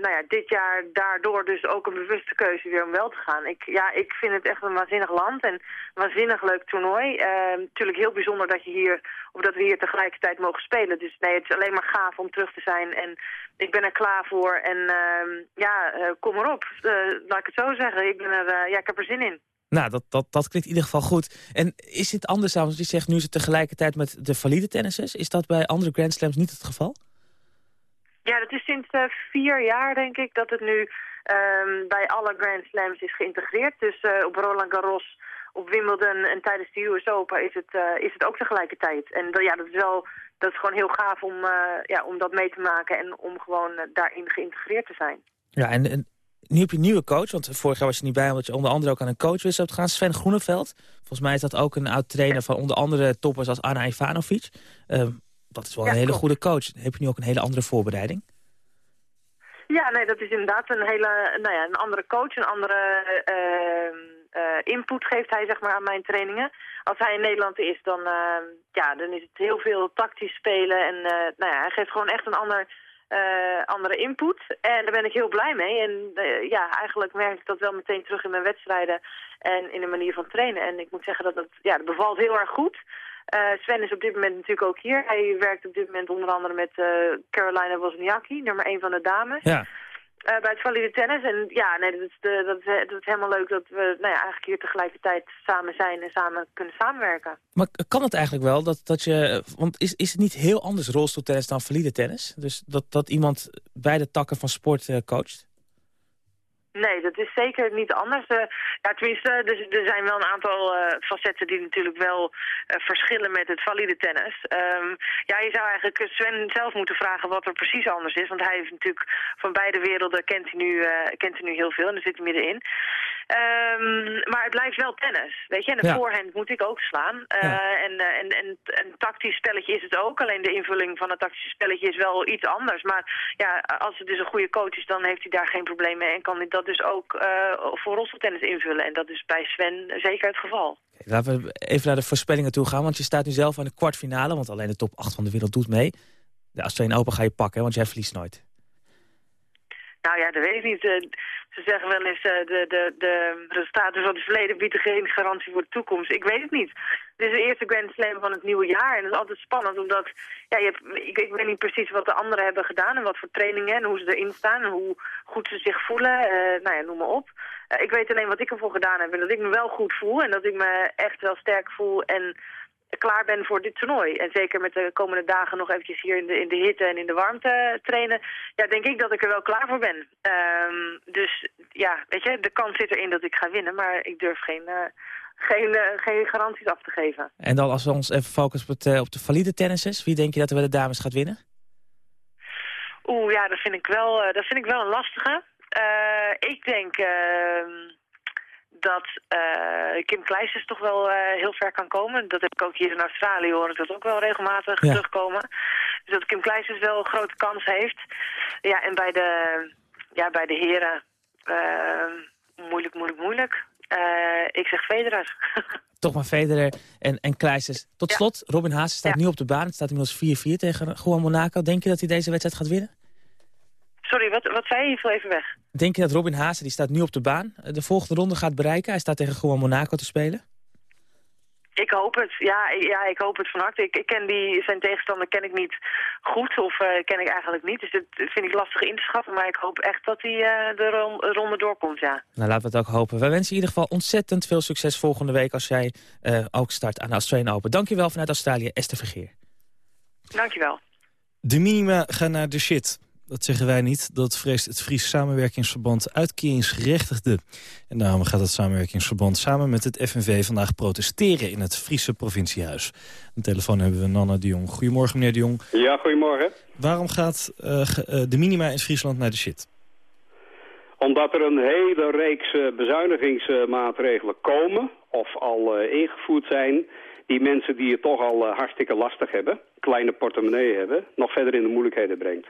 nou ja, dit jaar daardoor dus ook een bewuste keuze weer om wel te gaan. Ik, ja, ik vind het echt een waanzinnig land en een waanzinnig leuk toernooi. Eh, natuurlijk heel bijzonder dat, je hier, of dat we hier tegelijkertijd mogen spelen. Dus nee, het is alleen maar gaaf om terug te zijn en ik ben er klaar voor. En ehm, ja, kom erop, laat ik het zo zeggen. Ik, ben er, ja, ik heb er zin in. Nou, dat, dat, dat klinkt in ieder geval goed. En is dit anders want je zegt nu is het tegelijkertijd met de valide tennissers. Is dat bij andere Grand Slams niet het geval? Ja, dat is sinds eh, vier jaar denk ik dat het nu ehm, bij alle Grand Slams is geïntegreerd. Dus eh, op Roland Garros, op Wimbledon en tijdens de US Open is het, eh, is het ook tegelijkertijd. En dat- ja, dat is wel dat is gewoon heel gaaf om, ja, om dat mee te maken en om gewoon daarin geïntegreerd te zijn. Ja, en, en nu heb je een nieuwe coach. Want vorig jaar was je niet bij, omdat je onder andere ook aan een coach wist te gaan. Sven Groeneveld. Volgens mij is dat ook een oud-trainer van onder andere toppers als Anna Ivanovic. Ehm, dat is wel Ja, een hele klopt. goede coach. Heb je nu ook een hele andere voorbereiding? Ja, nee, dat is inderdaad een hele, nou ja, een andere coach, een andere ehm, eh, input geeft hij zeg maar aan mijn trainingen. Als hij in Nederland is, dan, ehm, ja, dan is het heel veel tactisch spelen en eh, nou ja, hij geeft gewoon echt een ander eh, andere input. En daar ben ik heel blij mee. En eh, ja, eigenlijk merk ik dat wel meteen terug in mijn wedstrijden en in de manier van trainen. En ik moet zeggen dat het, ja, dat bevalt heel erg goed. Eh, Sven is op dit moment natuurlijk ook hier. Hij werkt op dit moment onder andere met Carolina Wozniacki, nummer 1 van de dames. Ja. Eh, bij het valide tennis. En ja, nee, dat is, de, dat, is, dat is helemaal leuk dat we nou ja, eigenlijk hier tegelijkertijd samen zijn en samen kunnen samenwerken. Maar kan het eigenlijk wel dat, dat je... Want is, is het niet heel anders rolstoeltennis dan valide tennis? Dus dat, dat iemand beide takken van sport eh, coacht? Nee, dat is zeker niet anders. Eh, ja, tenminste, er, er zijn wel een aantal eh, facetten die natuurlijk wel eh, verschillen met het valide tennis. Ehm, ja, je zou eigenlijk Sven zelf moeten vragen wat er precies anders is. Want hij heeft natuurlijk van beide werelden kent hij nu, kent hij nu heel veel en daar zit hij middenin. Ehm, maar het blijft wel tennis, weet je. En de Ja. voorhand moet ik ook slaan. En, en, en een tactisch spelletje is het ook. Alleen de invulling van het tactische spelletje is wel iets anders. Maar ja, als het dus een goede coach is, dan heeft hij daar geen probleem mee. En kan hij dat dus ook eh, voor rolstoeltennis invullen. En dat is bij Sven zeker het geval. Laten we even naar de voorspellingen toe gaan. Want je staat nu zelf aan de kwartfinale. Want alleen de top 8 van de wereld doet mee. De Australian Open ga je pakken, hè, want jij verliest nooit. Nou ja, dat weet ik niet. Ze zeggen wel eens, eh, de, de, de resultaten van het verleden bieden geen garantie voor de toekomst. Ik weet het niet. Dit is de eerste Grand Slam van het nieuwe jaar. En dat is altijd spannend, omdat ja, je ik, ik weet niet precies wat de anderen hebben gedaan... en wat voor trainingen en hoe ze erin staan en hoe goed ze zich voelen. Eh, nou ja, noem maar op. Eh, ik weet alleen wat ik ervoor gedaan heb en dat ik me wel goed voel... en dat ik me echt wel sterk voel en klaar ben voor dit toernooi. En zeker met de komende dagen nog eventjes hier in de, in de hitte en in de warmte trainen. Ja, denk ik dat ik er wel klaar voor ben. Ehm, dus ja, weet je, de kans zit erin dat ik ga winnen. Maar ik durf geen, eh, geen, eh, geen garanties af te geven. En dan als we ons even focussen op, eh, op de valide tennisers. Wie denk je dat er bij de dames gaat winnen? Oeh, ja, dat vind ik wel, dat vind ik wel een lastige. Ik denk ehm, dat eh, Kim Kleisters toch wel eh, heel ver kan komen. Dat heb ik ook hier in Australië hoor ik dat ook wel regelmatig Ja. terugkomen. Dus dat Kim Kleisters wel een grote kans heeft. Ja, en bij de, ja, bij de heren eh, moeilijk, moeilijk, moeilijk. Ik zeg Federer. <laughs> Toch maar Federer en, en Kleisters. Tot Ja. slot, Robin Haase staat Ja. nu op de baan. Het staat inmiddels 4-4 tegen Juan Monaco. Denk je dat hij deze wedstrijd gaat winnen? Sorry, wat, wat zei je? Viel even weg. Denk je dat Robin Haase, die staat nu op de baan, eh, de volgende ronde gaat bereiken? Hij staat tegen Juan Monaco te spelen. Ik hoop het. Ja, ik- ja ik hoop het van harte. Ik, ik ken die, zijn tegenstander ken ik niet goed of eh, ken ik eigenlijk niet. Dus dat vind ik lastig in te schatten. Maar ik hoop echt dat hij eh, de ron- ronde doorkomt, ja. Nou, laten we het ook hopen. Wij wensen in ieder geval ontzettend veel succes volgende week... als jij eh, ook start aan de Australian Open. Dankjewel vanuit Australië, Esther Vergeer. Dankjewel. De minima gaan naar de shit. Dat zeggen wij niet. Dat vreest het Fries Samenwerkingsverband uitkeringsgerechtigden. En daarom gaat het samenwerkingsverband samen met het FNV vandaag protesteren in het Friese provinciehuis. Aan de telefoon hebben we Nanne de Jong. Goedemorgen meneer de Jong. Ja, goedemorgen. Waarom gaat eh, eh, de minima in Friesland naar de shit? Omdat er een hele reeks eh, bezuinigingsmaatregelen komen of al ingevoerd zijn... die mensen die het toch al hartstikke lastig hebben, kleine portemonnee hebben... nog verder in de moeilijkheden brengt.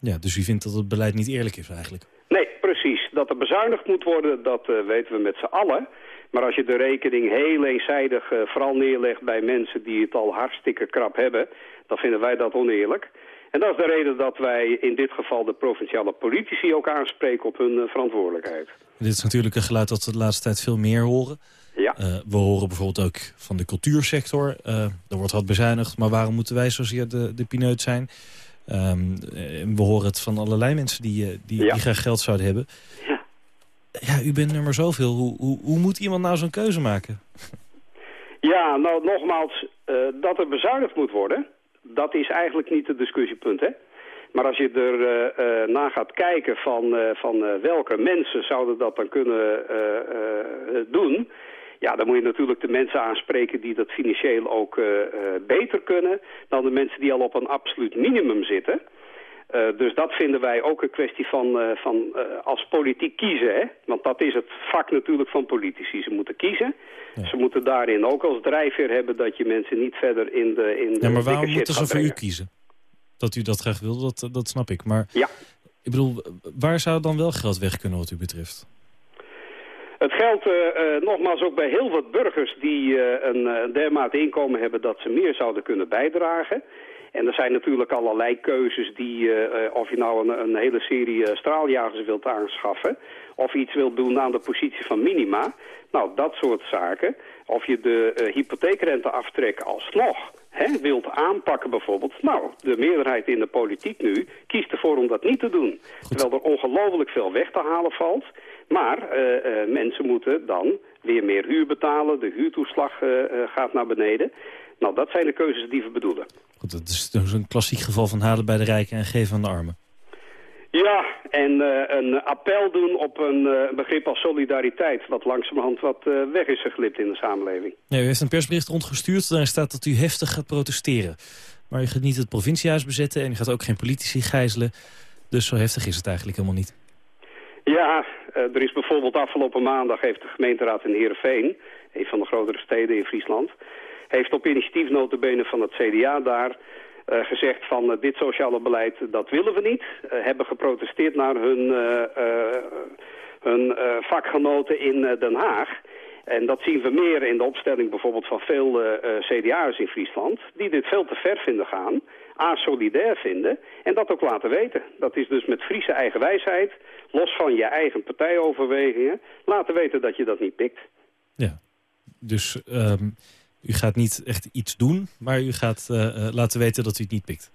Ja, dus u vindt dat het beleid niet eerlijk is eigenlijk? Nee, precies. Dat er bezuinigd moet worden, dat eh, weten we met z'n allen. Maar als je de rekening heel eenzijdig eh, vooral neerlegt bij mensen die het al hartstikke krap hebben... dan vinden wij dat oneerlijk. En dat is de reden dat wij in dit geval de provinciale politici ook aanspreken op hun eh, verantwoordelijkheid. Dit is natuurlijk een geluid dat we de laatste tijd veel meer horen. Ja. We horen bijvoorbeeld ook van de cultuursector. er wordt wat bezuinigd, maar waarom moeten wij zozeer de, de pineut zijn? Ehm, eh, we horen het van allerlei mensen die, eh, die, Ja. die graag geld zouden hebben. Ja. Ja, u bent nummer zoveel. Hoe, hoe, hoe moet iemand nou zo'n keuze maken? Ja, nou nogmaals, eh, dat er bezuinigd moet worden, dat is eigenlijk niet het discussiepunt, hè. Maar als je er eh, naar gaat kijken van, van welke mensen zouden dat dan kunnen doen... Ja, dan moet je natuurlijk de mensen aanspreken die dat financieel ook eh, eh, beter kunnen... dan de mensen die al op een absoluut minimum zitten... Eh, dus dat vinden wij ook een kwestie van, van als politiek kiezen. Hè? Want dat is het vak natuurlijk van politici. Ze moeten kiezen. Ze moeten daarin ook als drijfveer hebben dat je mensen niet verder in de, in de Ja, maar waarom moeten ze voor u kiezen? Dat u dat graag wil, dat, dat snap ik. Maar Ja. ik bedoel, waar zou dan wel geld weg kunnen wat u betreft? Het geldt eh, eh, nogmaals ook bij heel wat burgers die eh, een dermate inkomen hebben dat ze meer zouden kunnen bijdragen. En er zijn natuurlijk allerlei keuzes die, of je nou een, een hele serie straaljagers wilt aanschaffen, of iets wilt doen aan de positie van minima. Nou, dat soort zaken. Of je de eh, hypotheekrenteaftrek alsnog hè, wilt aanpakken bijvoorbeeld. Nou, de meerderheid in de politiek nu kiest ervoor om dat niet te doen. Terwijl er ongelooflijk veel weg te halen valt. Maar eh, eh, mensen moeten dan weer meer huur betalen. De huurtoeslag eh, gaat naar beneden. Nou, dat zijn de keuzes die we bedoelen. Goed, dat is dus een klassiek geval van halen bij de rijken en geven aan de armen. Ja, en een appel doen op een begrip als solidariteit... wat langzamerhand wat weg is geglipt in de samenleving. Ja, u heeft een persbericht rondgestuurd. Daarin staat dat u heftig gaat protesteren. Maar u gaat niet het provinciehuis bezetten en u gaat ook geen politici gijzelen. Dus zo heftig is het eigenlijk helemaal niet. Ja, er is bijvoorbeeld afgelopen maandag heeft de gemeenteraad in Heerenveen... een van de grotere steden in Friesland... heeft op initiatief notabene van het CDA daar eh, gezegd van eh, dit sociale beleid, dat willen we niet. Eh, hebben geprotesteerd naar hun, eh, eh, hun eh, vakgenoten in eh, Den Haag. En dat zien we meer in de opstelling bijvoorbeeld van veel eh, eh, CDA'ers in Friesland... die dit veel te ver vinden gaan, asolidair vinden en dat ook laten weten. Dat is dus met Friese eigen wijsheid, los van je eigen partijoverwegingen... laten weten dat je dat niet pikt. Ja, dus ehm, u gaat niet echt iets doen, maar u gaat eh, eh, laten weten dat u het niet pikt.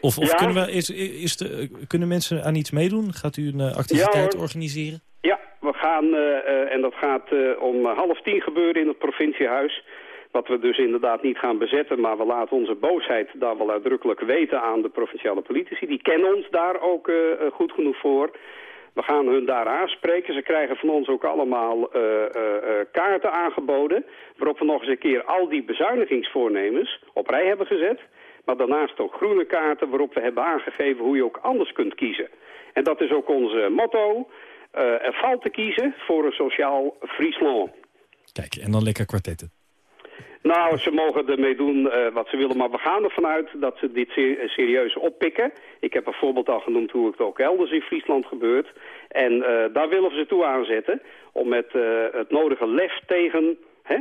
Of, of Ja. kunnen, we, is, is de, kunnen mensen aan iets meedoen? Gaat u een eh, activiteit organiseren? Ja, we gaan, eh, eh, en dat gaat eh, om half tien gebeuren in het provinciehuis. Wat we dus inderdaad niet gaan bezetten, maar we laten onze boosheid daar wel uitdrukkelijk weten aan de provinciale politici. Die kennen ons daar ook eh, eh, goed genoeg voor. We gaan hun daar aanspreken. Ze krijgen van ons ook allemaal eh, kaarten aangeboden... waarop we nog eens een keer al die bezuinigingsvoornemens op rij hebben gezet. Maar daarnaast ook groene kaarten waarop we hebben aangegeven hoe je ook anders kunt kiezen. En dat is ook ons eh, motto. Er valt te kiezen voor een sociaal Friesland. Kijk, en dan lekker kwartetten. Nou, ze mogen ermee doen eh, wat ze willen, maar we gaan ervan uit dat ze dit ser- serieus oppikken. Ik heb een voorbeeld al genoemd hoe het ook elders in Friesland gebeurt. En eh, daar willen we ze toe aanzetten om met eh, het nodige lef tegen hè,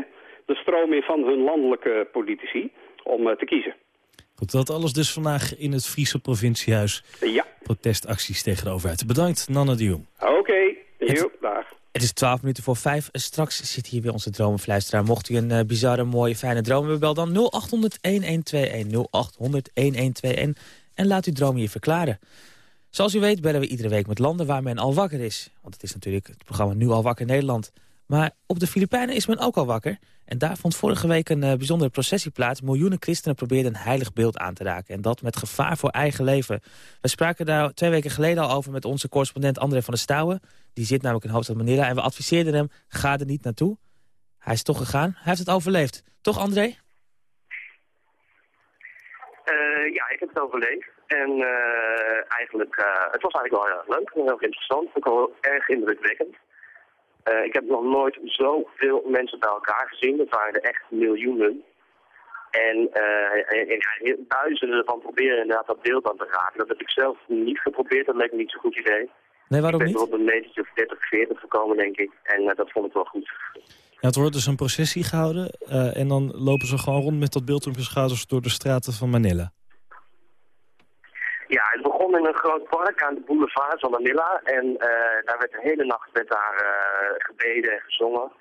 de stroom in van hun landelijke politici om eh, te kiezen. Goed, dat alles dus vandaag in het Friese provinciehuis. Ja. Protestacties tegen de overheid. Bedankt, Nanne de Jong. Oké, Jo, dag. Het is 12 minuten voor 5. Straks zit hier weer onze dromenfluisteraar. Mocht u een eh, bizarre, mooie, fijne droom hebben, bel dan 0800-1121. 0800-1121 en laat uw droom hier verklaren. Zoals u weet bellen we iedere week met landen waar men al wakker is. Want het is natuurlijk het programma Nu al wakker Nederland. Maar op de Filipijnen is men ook al wakker. En daar vond vorige week een eh, bijzondere processie plaats. Miljoenen christenen probeerden een heilig beeld aan te raken. En dat met gevaar voor eigen leven. We spraken daar twee weken geleden al over met onze correspondent André van der Stouwen. Die zit namelijk in hoofdstad Manila. En we adviseerden hem, ga er niet naartoe. Hij is toch gegaan. Hij heeft het overleefd. Toch, André? Eh, ja, ik heb het overleefd. En eh, eigenlijk, het was eigenlijk wel heel erg leuk en heel erg interessant. Ook wel erg indrukwekkend. Eh, ik heb nog nooit zoveel mensen bij elkaar gezien. Dat waren er echt miljoenen. En, eh, en, duizenden ervan proberen inderdaad dat beeld aan te raken. Dat heb ik zelf niet geprobeerd. Dat leek me niet zo'n goed idee. Nee, waarom ik ben niet? er op een metertje of 30, 40 gekomen, denk ik. En eh, dat vond ik wel goed. Ja, het wordt dus een processie gehouden. eh, en dan lopen ze gewoon rond met dat beeld op hun schouders door de straten van Manila. Ja, het begon in een groot park aan de boulevard van Manila. En eh, daar werd de hele nacht werd daar, eh, gebeden en gezongen.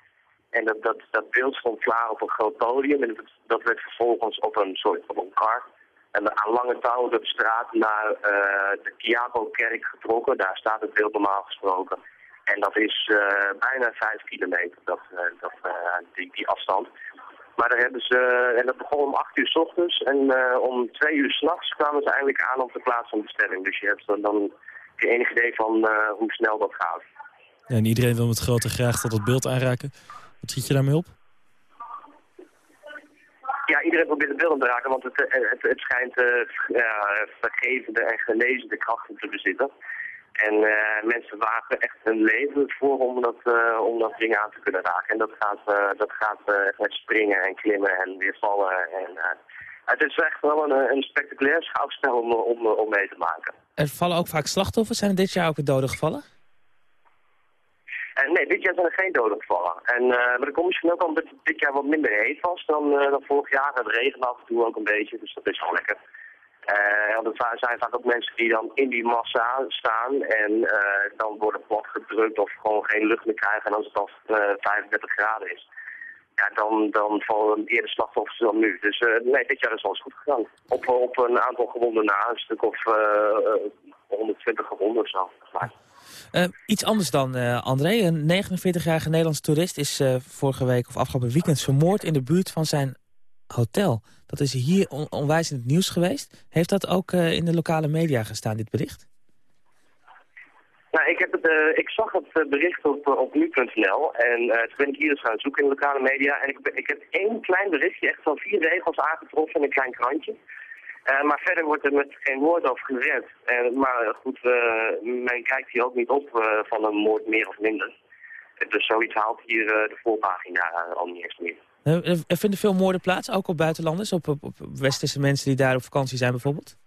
En dat, dat, dat beeld stond klaar op een groot podium. En dat, werd vervolgens op een, sorry, op een kar. En aan lange touwen door de straat naar eh, de Quiapo-kerk getrokken. Daar staat het beeld normaal gesproken. En dat is bijna vijf kilometer, dat, dat, die, die afstand. Maar daar hebben ze, en dat begon om acht uur s ochtends en eh, om twee uur s'nachts kwamen ze eigenlijk aan op de plaats van bestelling. Dus je hebt dan, dan geen enig idee van eh, hoe snel dat gaat. Ja, en iedereen wil met grote graag dat het beeld aanraken. Wat schiet je daarmee op? Ja, iedereen probeert het beeld aan te raken, want het, eh, het, het schijnt eh, ja, vergevende en genezende krachten te bezitten. En eh, mensen wagen echt hun leven voor om dat, eh, om dat ding aan te kunnen raken. En dat gaat, eh, dat gaat met springen en klimmen en weer vallen. En, het is echt wel een, een spectaculair schouwspel om, om, om mee te maken. Er vallen ook vaak slachtoffers. Zijn er dit jaar ook weer doden gevallen? En nee, dit jaar zijn er geen doden gevallen. En, maar dat komt misschien ook omdat het dit jaar wat minder heet was dan, dan vorig jaar. Het regent af en toe ook een beetje, dus dat is wel lekker. Eh, want zijn vaak ook mensen die dan in die massa staan en eh, dan worden plat gedrukt of gewoon geen lucht meer krijgen. En als het dan eh, 35 graden is, ja, dan, dan vallen eerder slachtoffers dan nu. Dus eh, nee, dit jaar is alles goed gegaan. Op, op een aantal gewonden na, een stuk of eh, eh, 120 gewonden of zo. Eh, iets anders dan, eh, André. Een 49-jarige Nederlandse toerist is eh, vorige week of afgelopen weekend vermoord in de buurt van zijn hotel. Dat is hier on- onwijs in het nieuws geweest. Heeft dat ook eh, in de lokale media gestaan, dit bericht? Nou, ik, heb het, eh, ik zag het eh, bericht op, op nu.nl en toen ben ik hier eens gaan zoeken in de lokale media. En ik, ik heb één klein berichtje, echt van vier regels aangetroffen in een klein krantje. Maar verder wordt er met geen woord over gered. Maar goed, men kijkt hier ook niet op van een moord meer of minder. Dus zoiets haalt hier de voorpagina al niet eens meer. Eh, Er vinden veel moorden plaats, ook op buitenlanders, op, op, op westerse mensen die daar op vakantie zijn bijvoorbeeld?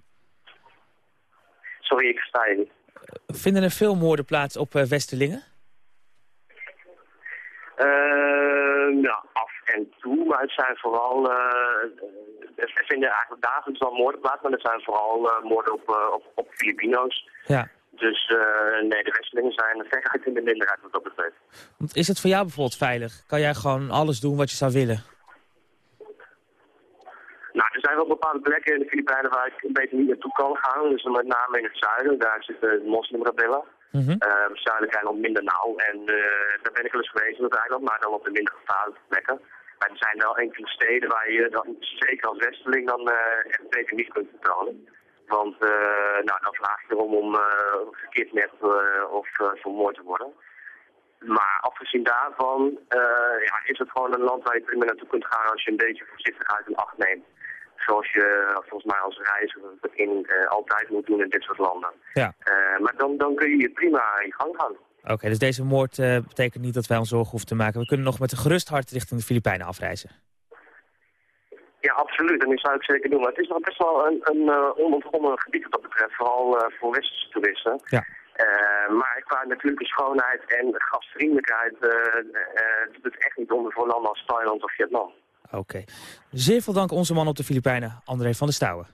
Sorry, ik versta je niet. Vinden er veel moorden plaats op eh, westerlingen? Eh, nou, af en toe, maar het zijn vooral... eh, er vinden eigenlijk dagelijks wel moorden plaats, maar het zijn vooral eh, moorden op, eh, op, op Filipino's. Ja. Dus eh, nee, de Westelingen zijn veruit in de minderheid wat dat betreft. Want is het voor jou bijvoorbeeld veilig? Kan jij gewoon alles doen wat je zou willen? Nou, er zijn wel bepaalde plekken in de Filipijnen waar ik een beetje niet naartoe kan gaan. Dus met name in het zuiden, daar zitten de moslimrebellen. Mhm. Uh, zuidelijk eiland minder nauw. En eh, daar ben ik wel eens geweest in het eiland, maar dan op de minder gevaarlijke plekken. Maar er zijn wel enkele steden waar je dan, zeker als westeling, dan eh, echt beter niet kunt vertonen. Want eh, nou, dan vraag je erom om gekidnapt eh, of eh, vermoord te worden. Maar afgezien daarvan ja, is het gewoon een land waar je prima naartoe kunt gaan als je een beetje voorzichtigheid in acht neemt. Zoals je volgens mij als reiziger in, eh, altijd moet doen in dit soort landen. Ja. Maar dan, dan kun je hier prima in gang gaan. Oké, dus deze moord betekent niet dat wij ons zorgen hoeven te maken. We kunnen nog met een gerust hart richting de Filipijnen afreizen. Ja, absoluut. En dat zou ik zeker doen. Maar het is nog best wel een, een uh, onontgonnen gebied wat dat betreft. Vooral uh, voor westerse toeristen. Ja. Uh, maar qua natuurlijke schoonheid en gastvriendelijkheid doet het echt niet onder voor landen als Thailand of Vietnam. Oké. Okay. Zeer veel dank onze man op de Filipijnen, André van der Stouwen.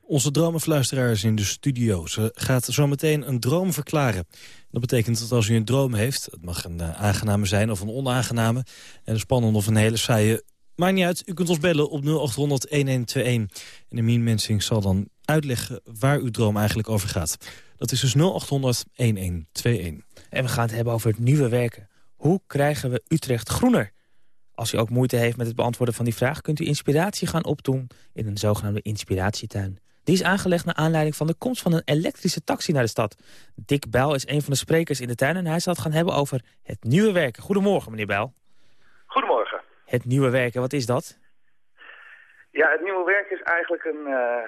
Onze dromenfluisteraar is in de studio. Ze gaat zometeen een droom verklaren. Dat betekent dat als u een droom heeft, het mag een uh, aangename zijn of een onaangename... en een spannende of een hele saaie, maakt niet uit. U kunt ons bellen op 0800-1121. En de Mien Mensing zal dan uitleggen waar uw droom eigenlijk over gaat. Dat is dus 0800-1121. En we gaan het hebben over het nieuwe werken. Hoe krijgen we Utrecht groener? Als u ook moeite heeft met het beantwoorden van die vraag... kunt u inspiratie gaan opdoen in een zogenaamde inspiratietuin. Die is aangelegd naar aanleiding van de komst van een elektrische taxi naar de stad. Dick Bijl is een van de sprekers in de tuin... en hij zal het gaan hebben over het nieuwe werken. Goedemorgen, meneer Bijl. Goedemorgen. Het nieuwe werken, wat is dat? Ja, het nieuwe werken is eigenlijk een, uh,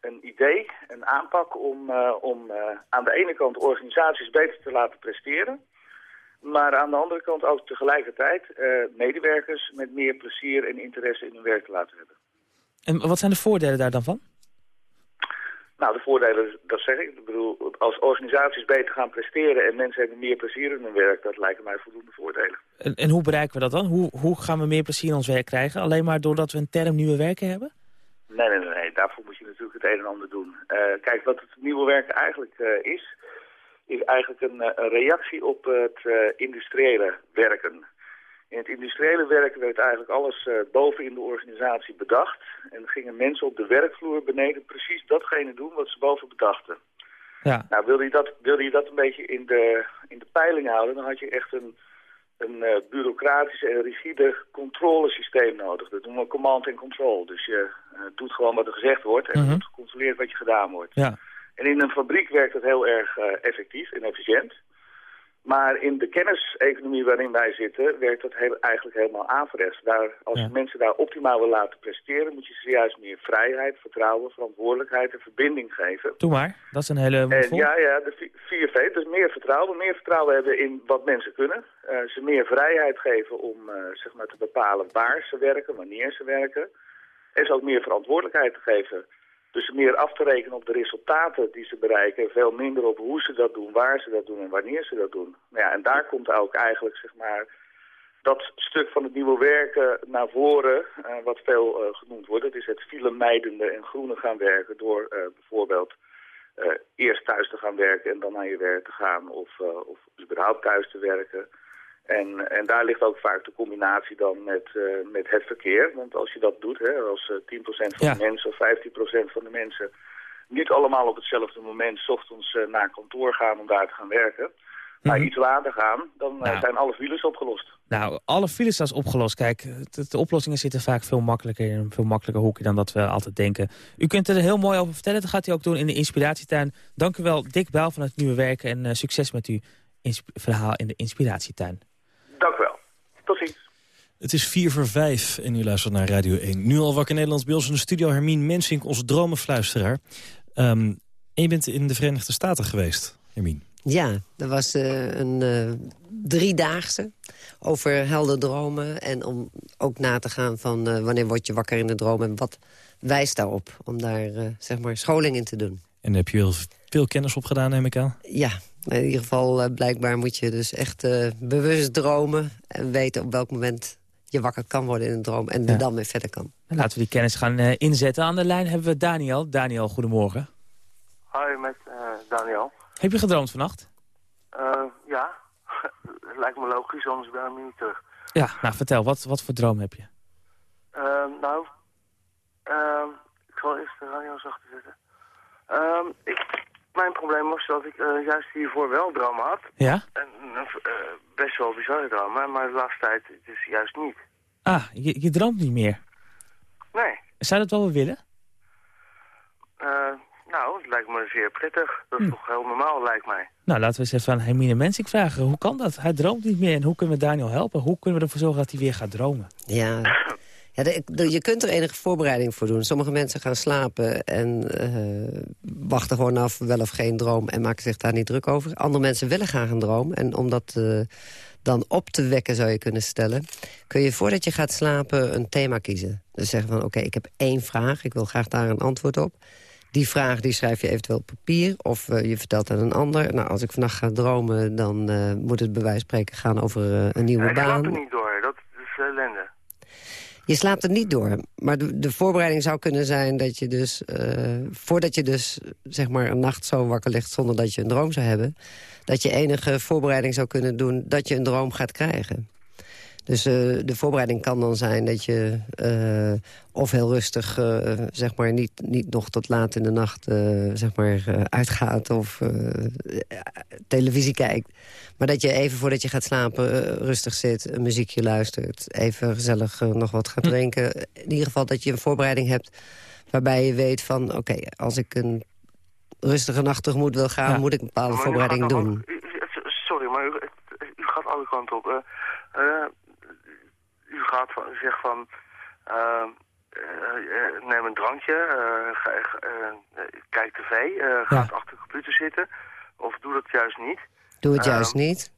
een idee, een aanpak... om, uh, om uh, aan de ene kant organisaties beter te laten presteren... Maar aan de andere kant ook tegelijkertijd medewerkers met meer plezier en interesse in hun werk te laten hebben. En wat zijn de voordelen daar dan van? Nou, de voordelen, dat zeg ik. Ik bedoel, als organisaties beter gaan presteren en mensen hebben meer plezier in hun werk, dat lijken mij voldoende voordelen. En, en hoe bereiken we dat dan? Hoe, hoe gaan we meer plezier in ons werk krijgen? Alleen maar doordat we een term nieuwe werken hebben? Nee, nee, nee. nee. Daarvoor moet je natuurlijk het een en ander doen. Uh, kijk, wat het nieuwe werken eigenlijk uh, is, is eigenlijk een, een, reactie op het uh, industriële werken. In het industriële werken werd eigenlijk alles uh, boven in de organisatie bedacht. En gingen mensen op de werkvloer beneden precies datgene doen wat ze boven bedachten. Ja. Nou, wilde je dat, wilde je dat een beetje in de, in de peiling houden, dan had je echt een, een uh, bureaucratisch en rigide controlesysteem nodig. Dat noemen we command and control. Dus je doet gewoon wat er gezegd wordt en mm -hmm. wordt gecontroleerd wat je gedaan wordt. Ja. En in een fabriek werkt dat heel erg effectief en efficiënt. Maar in de kenniseconomie waarin wij zitten, werkt dat heel, eigenlijk helemaal averechts. Daar, als ja. je mensen daar optimaal wil laten presteren, moet je ze juist meer vrijheid, vertrouwen, verantwoordelijkheid en verbinding geven. Doe maar, dat is een hele... En ja, ja, de vier V, dus meer vertrouwen. Meer vertrouwen hebben in wat mensen kunnen. Uh, ze meer vrijheid geven om uh, zeg maar te bepalen waar ze werken, wanneer ze werken. En ze ook meer verantwoordelijkheid te geven dus meer af te rekenen op de resultaten die ze bereiken. Veel minder op hoe ze dat doen, waar ze dat doen en wanneer ze dat doen. Nou ja, en daar komt ook eigenlijk zeg maar, dat stuk van het nieuwe werken naar voren, eh, wat veel eh, genoemd wordt. Dat is het filemijdende en groene gaan werken door eh, bijvoorbeeld eerst thuis te gaan werken en dan naar je werk te gaan of, of überhaupt thuis te werken. En, en daar ligt ook vaak de combinatie dan met, eh, met het verkeer. Want als je dat doet, hè, als eh, 10% van Ja. de mensen of 15% van de mensen niet allemaal op hetzelfde moment 's ochtends eh, naar kantoor gaan om daar te gaan werken, maar Mhm. iets later gaan, dan eh, Nou. zijn alle files opgelost. Nou, alle files zijn opgelost. Kijk, de, de oplossingen zitten vaak veel makkelijker in een veel makkelijker hoekje dan dat we altijd denken. U kunt er heel mooi over vertellen. Dat gaat u ook doen in de Inspiratietuin. Dank u wel, Dick Bijl van het Nieuwe Werken. En eh, succes met uw verhaal in de Inspiratietuin. Het is vier voor vijf en u luistert naar Radio 1. Nu al wakker Nederlands bij ons in de studio Hermine Mensink, onze dromenfluisteraar. Ehm, en je bent in de Verenigde Staten geweest, Hermine. Ja, dat was eh, een eh, driedaagse over helder dromen. En om ook na te gaan van eh, wanneer word je wakker in de droom... en wat wijst daarop, om daar eh, zeg maar scholing in te doen. En daar heb je heel veel kennis op gedaan, neem ik aan. Ja, in ieder geval eh, blijkbaar moet je dus echt eh, bewust dromen... en weten op welk moment je wakker kan worden in een droom... en er Ja. dan weer verder kan. En laten we die kennis gaan eh, inzetten. Aan de lijn hebben we Daniel. Daniel, goedemorgen. Hoi, met eh, Daniel. Heb je gedroomd vannacht? Eh, ja, <laughs> lijkt me logisch, anders ben ik niet terug. Ja, nou vertel, wat, wat voor droom heb je? Ehm, nou, ehm, ik zal eerst de radio zachter zetten. Ehm, ik, mijn probleem was dat ik eh, juist hiervoor wel dromen had. Ja? En eh, best wel bizarre dromen, maar de laatste tijd dus juist niet. Ah, je, je droomt niet meer. Nee, Zou je dat wel willen? eh, nou, het lijkt me zeer prettig. Dat is Hm. toch heel normaal, lijkt mij. Nou, laten we eens even aan Hermine Mensink vragen. Hoe kan dat? Hij droomt niet meer. En hoe kunnen we Daniel helpen? Hoe kunnen we ervoor zorgen dat hij weer gaat dromen? Ja, <laughs> ja de- de- je kunt er enige voorbereiding voor doen. Sommige mensen gaan slapen en eh, wachten gewoon af wel of geen droom... en maken zich daar niet druk over. Andere mensen willen graag een droom. En om dat eh, dan op te wekken, zou je kunnen stellen... kun je voordat je gaat slapen een thema kiezen. Dus zeggen van, oké, ik heb één vraag. Ik wil graag daar een antwoord op. Die vraag die schrijf je eventueel op papier of eh, je vertelt aan een ander. Nou, als ik vannacht ga dromen, dan moet het bij wijze van spreken gaan over een nieuwe ik slaap baan. er niet door, dat is ellende. Je slaapt er niet door. Maar de, voorbereiding zou kunnen zijn dat je dus... eh, voordat je dus zeg maar een nacht zo wakker ligt zonder dat je een droom zou hebben... dat je enige voorbereiding zou kunnen doen dat je een droom gaat krijgen. Dus eh, de voorbereiding kan dan zijn dat je eh, of heel rustig... eh, zeg maar niet, niet nog tot laat in de nacht eh, zeg maar, eh, uitgaat of eh, televisie kijkt. Maar dat je even voordat je gaat slapen rustig zit, een muziekje luistert... even gezellig nog wat gaat drinken. In ieder geval dat je een voorbereiding hebt waarbij je weet van... oké, als ik een rustige nacht tegemoet wil gaan... Ja. moet ik een bepaalde Maar u voorbereiding doen. ook- sorry, maar u, u gaat alle kanten op. Eh, u gaat van, zegt van... eh, eh, eh, neem een drankje, ga, kijk tv, ga achter de computer zitten. Of doe dat juist niet. Doe het Ehm, juist niet.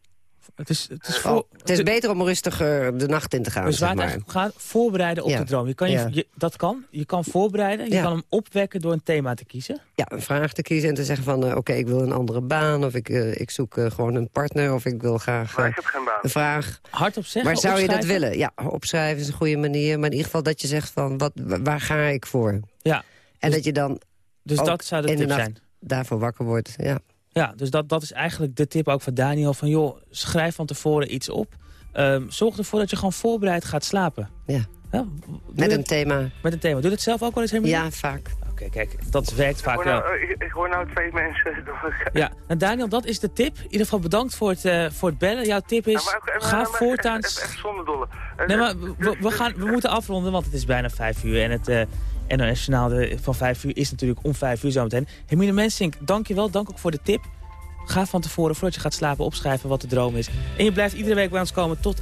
Het is, het is, voor, het is beter om rustiger de nacht in te gaan, Dus waar zeg maar. gaat, voorbereiden op Ja. de droom. Je kan je, Ja. je- dat kan. Je kan voorbereiden. Je Ja. kan hem opwekken door een thema te kiezen. Ja, een vraag te kiezen en te zeggen van... eh, oké, ik wil een andere baan of ik, eh, ik zoek eh, gewoon een partner... of ik wil graag Maar ik heb geen baan. een vraag. Hardop zeggen, Maar zou je dat willen? Ja, opschrijven is een goede manier. Maar in ieder geval dat je zegt van, wat, wa- waar ga ik voor? Ja. En dat je dan dus dat zou de tip zijn. daarvoor wakker wordt. Ja. Ja, dus dat, dat is eigenlijk de tip ook van Daniel. Van joh, schrijf van tevoren iets op. Ehm, zorg ervoor dat je gewoon voorbereid gaat slapen. Ja. Doe Met het- een thema. Met een thema. Doe dat zelf ook wel eens, Hermine? Ja, vaak. Oké, kijk, dat werkt Ik vaak hoor, wel. nou, eh, ik, ik hoor nou twee mensen... <laughs> Ja, en Daniel, dat is de tip. In ieder geval bedankt voor het, eh, voor het bellen. Jouw tip is, Ja, maar eh, ga maar- maar- voortaan... Even, even zonder dolle. Nee, maar we, we gaan, we moeten afronden, want het is bijna vijf uur. En het eh NOS-journaal de- van vijf uur is natuurlijk om vijf uur zometeen. Hermine Mensink, dank je wel. Dank ook voor de tip. Ga van tevoren, voordat je gaat slapen, opschrijven wat de droom is. En je blijft iedere week bij ons komen tot aan...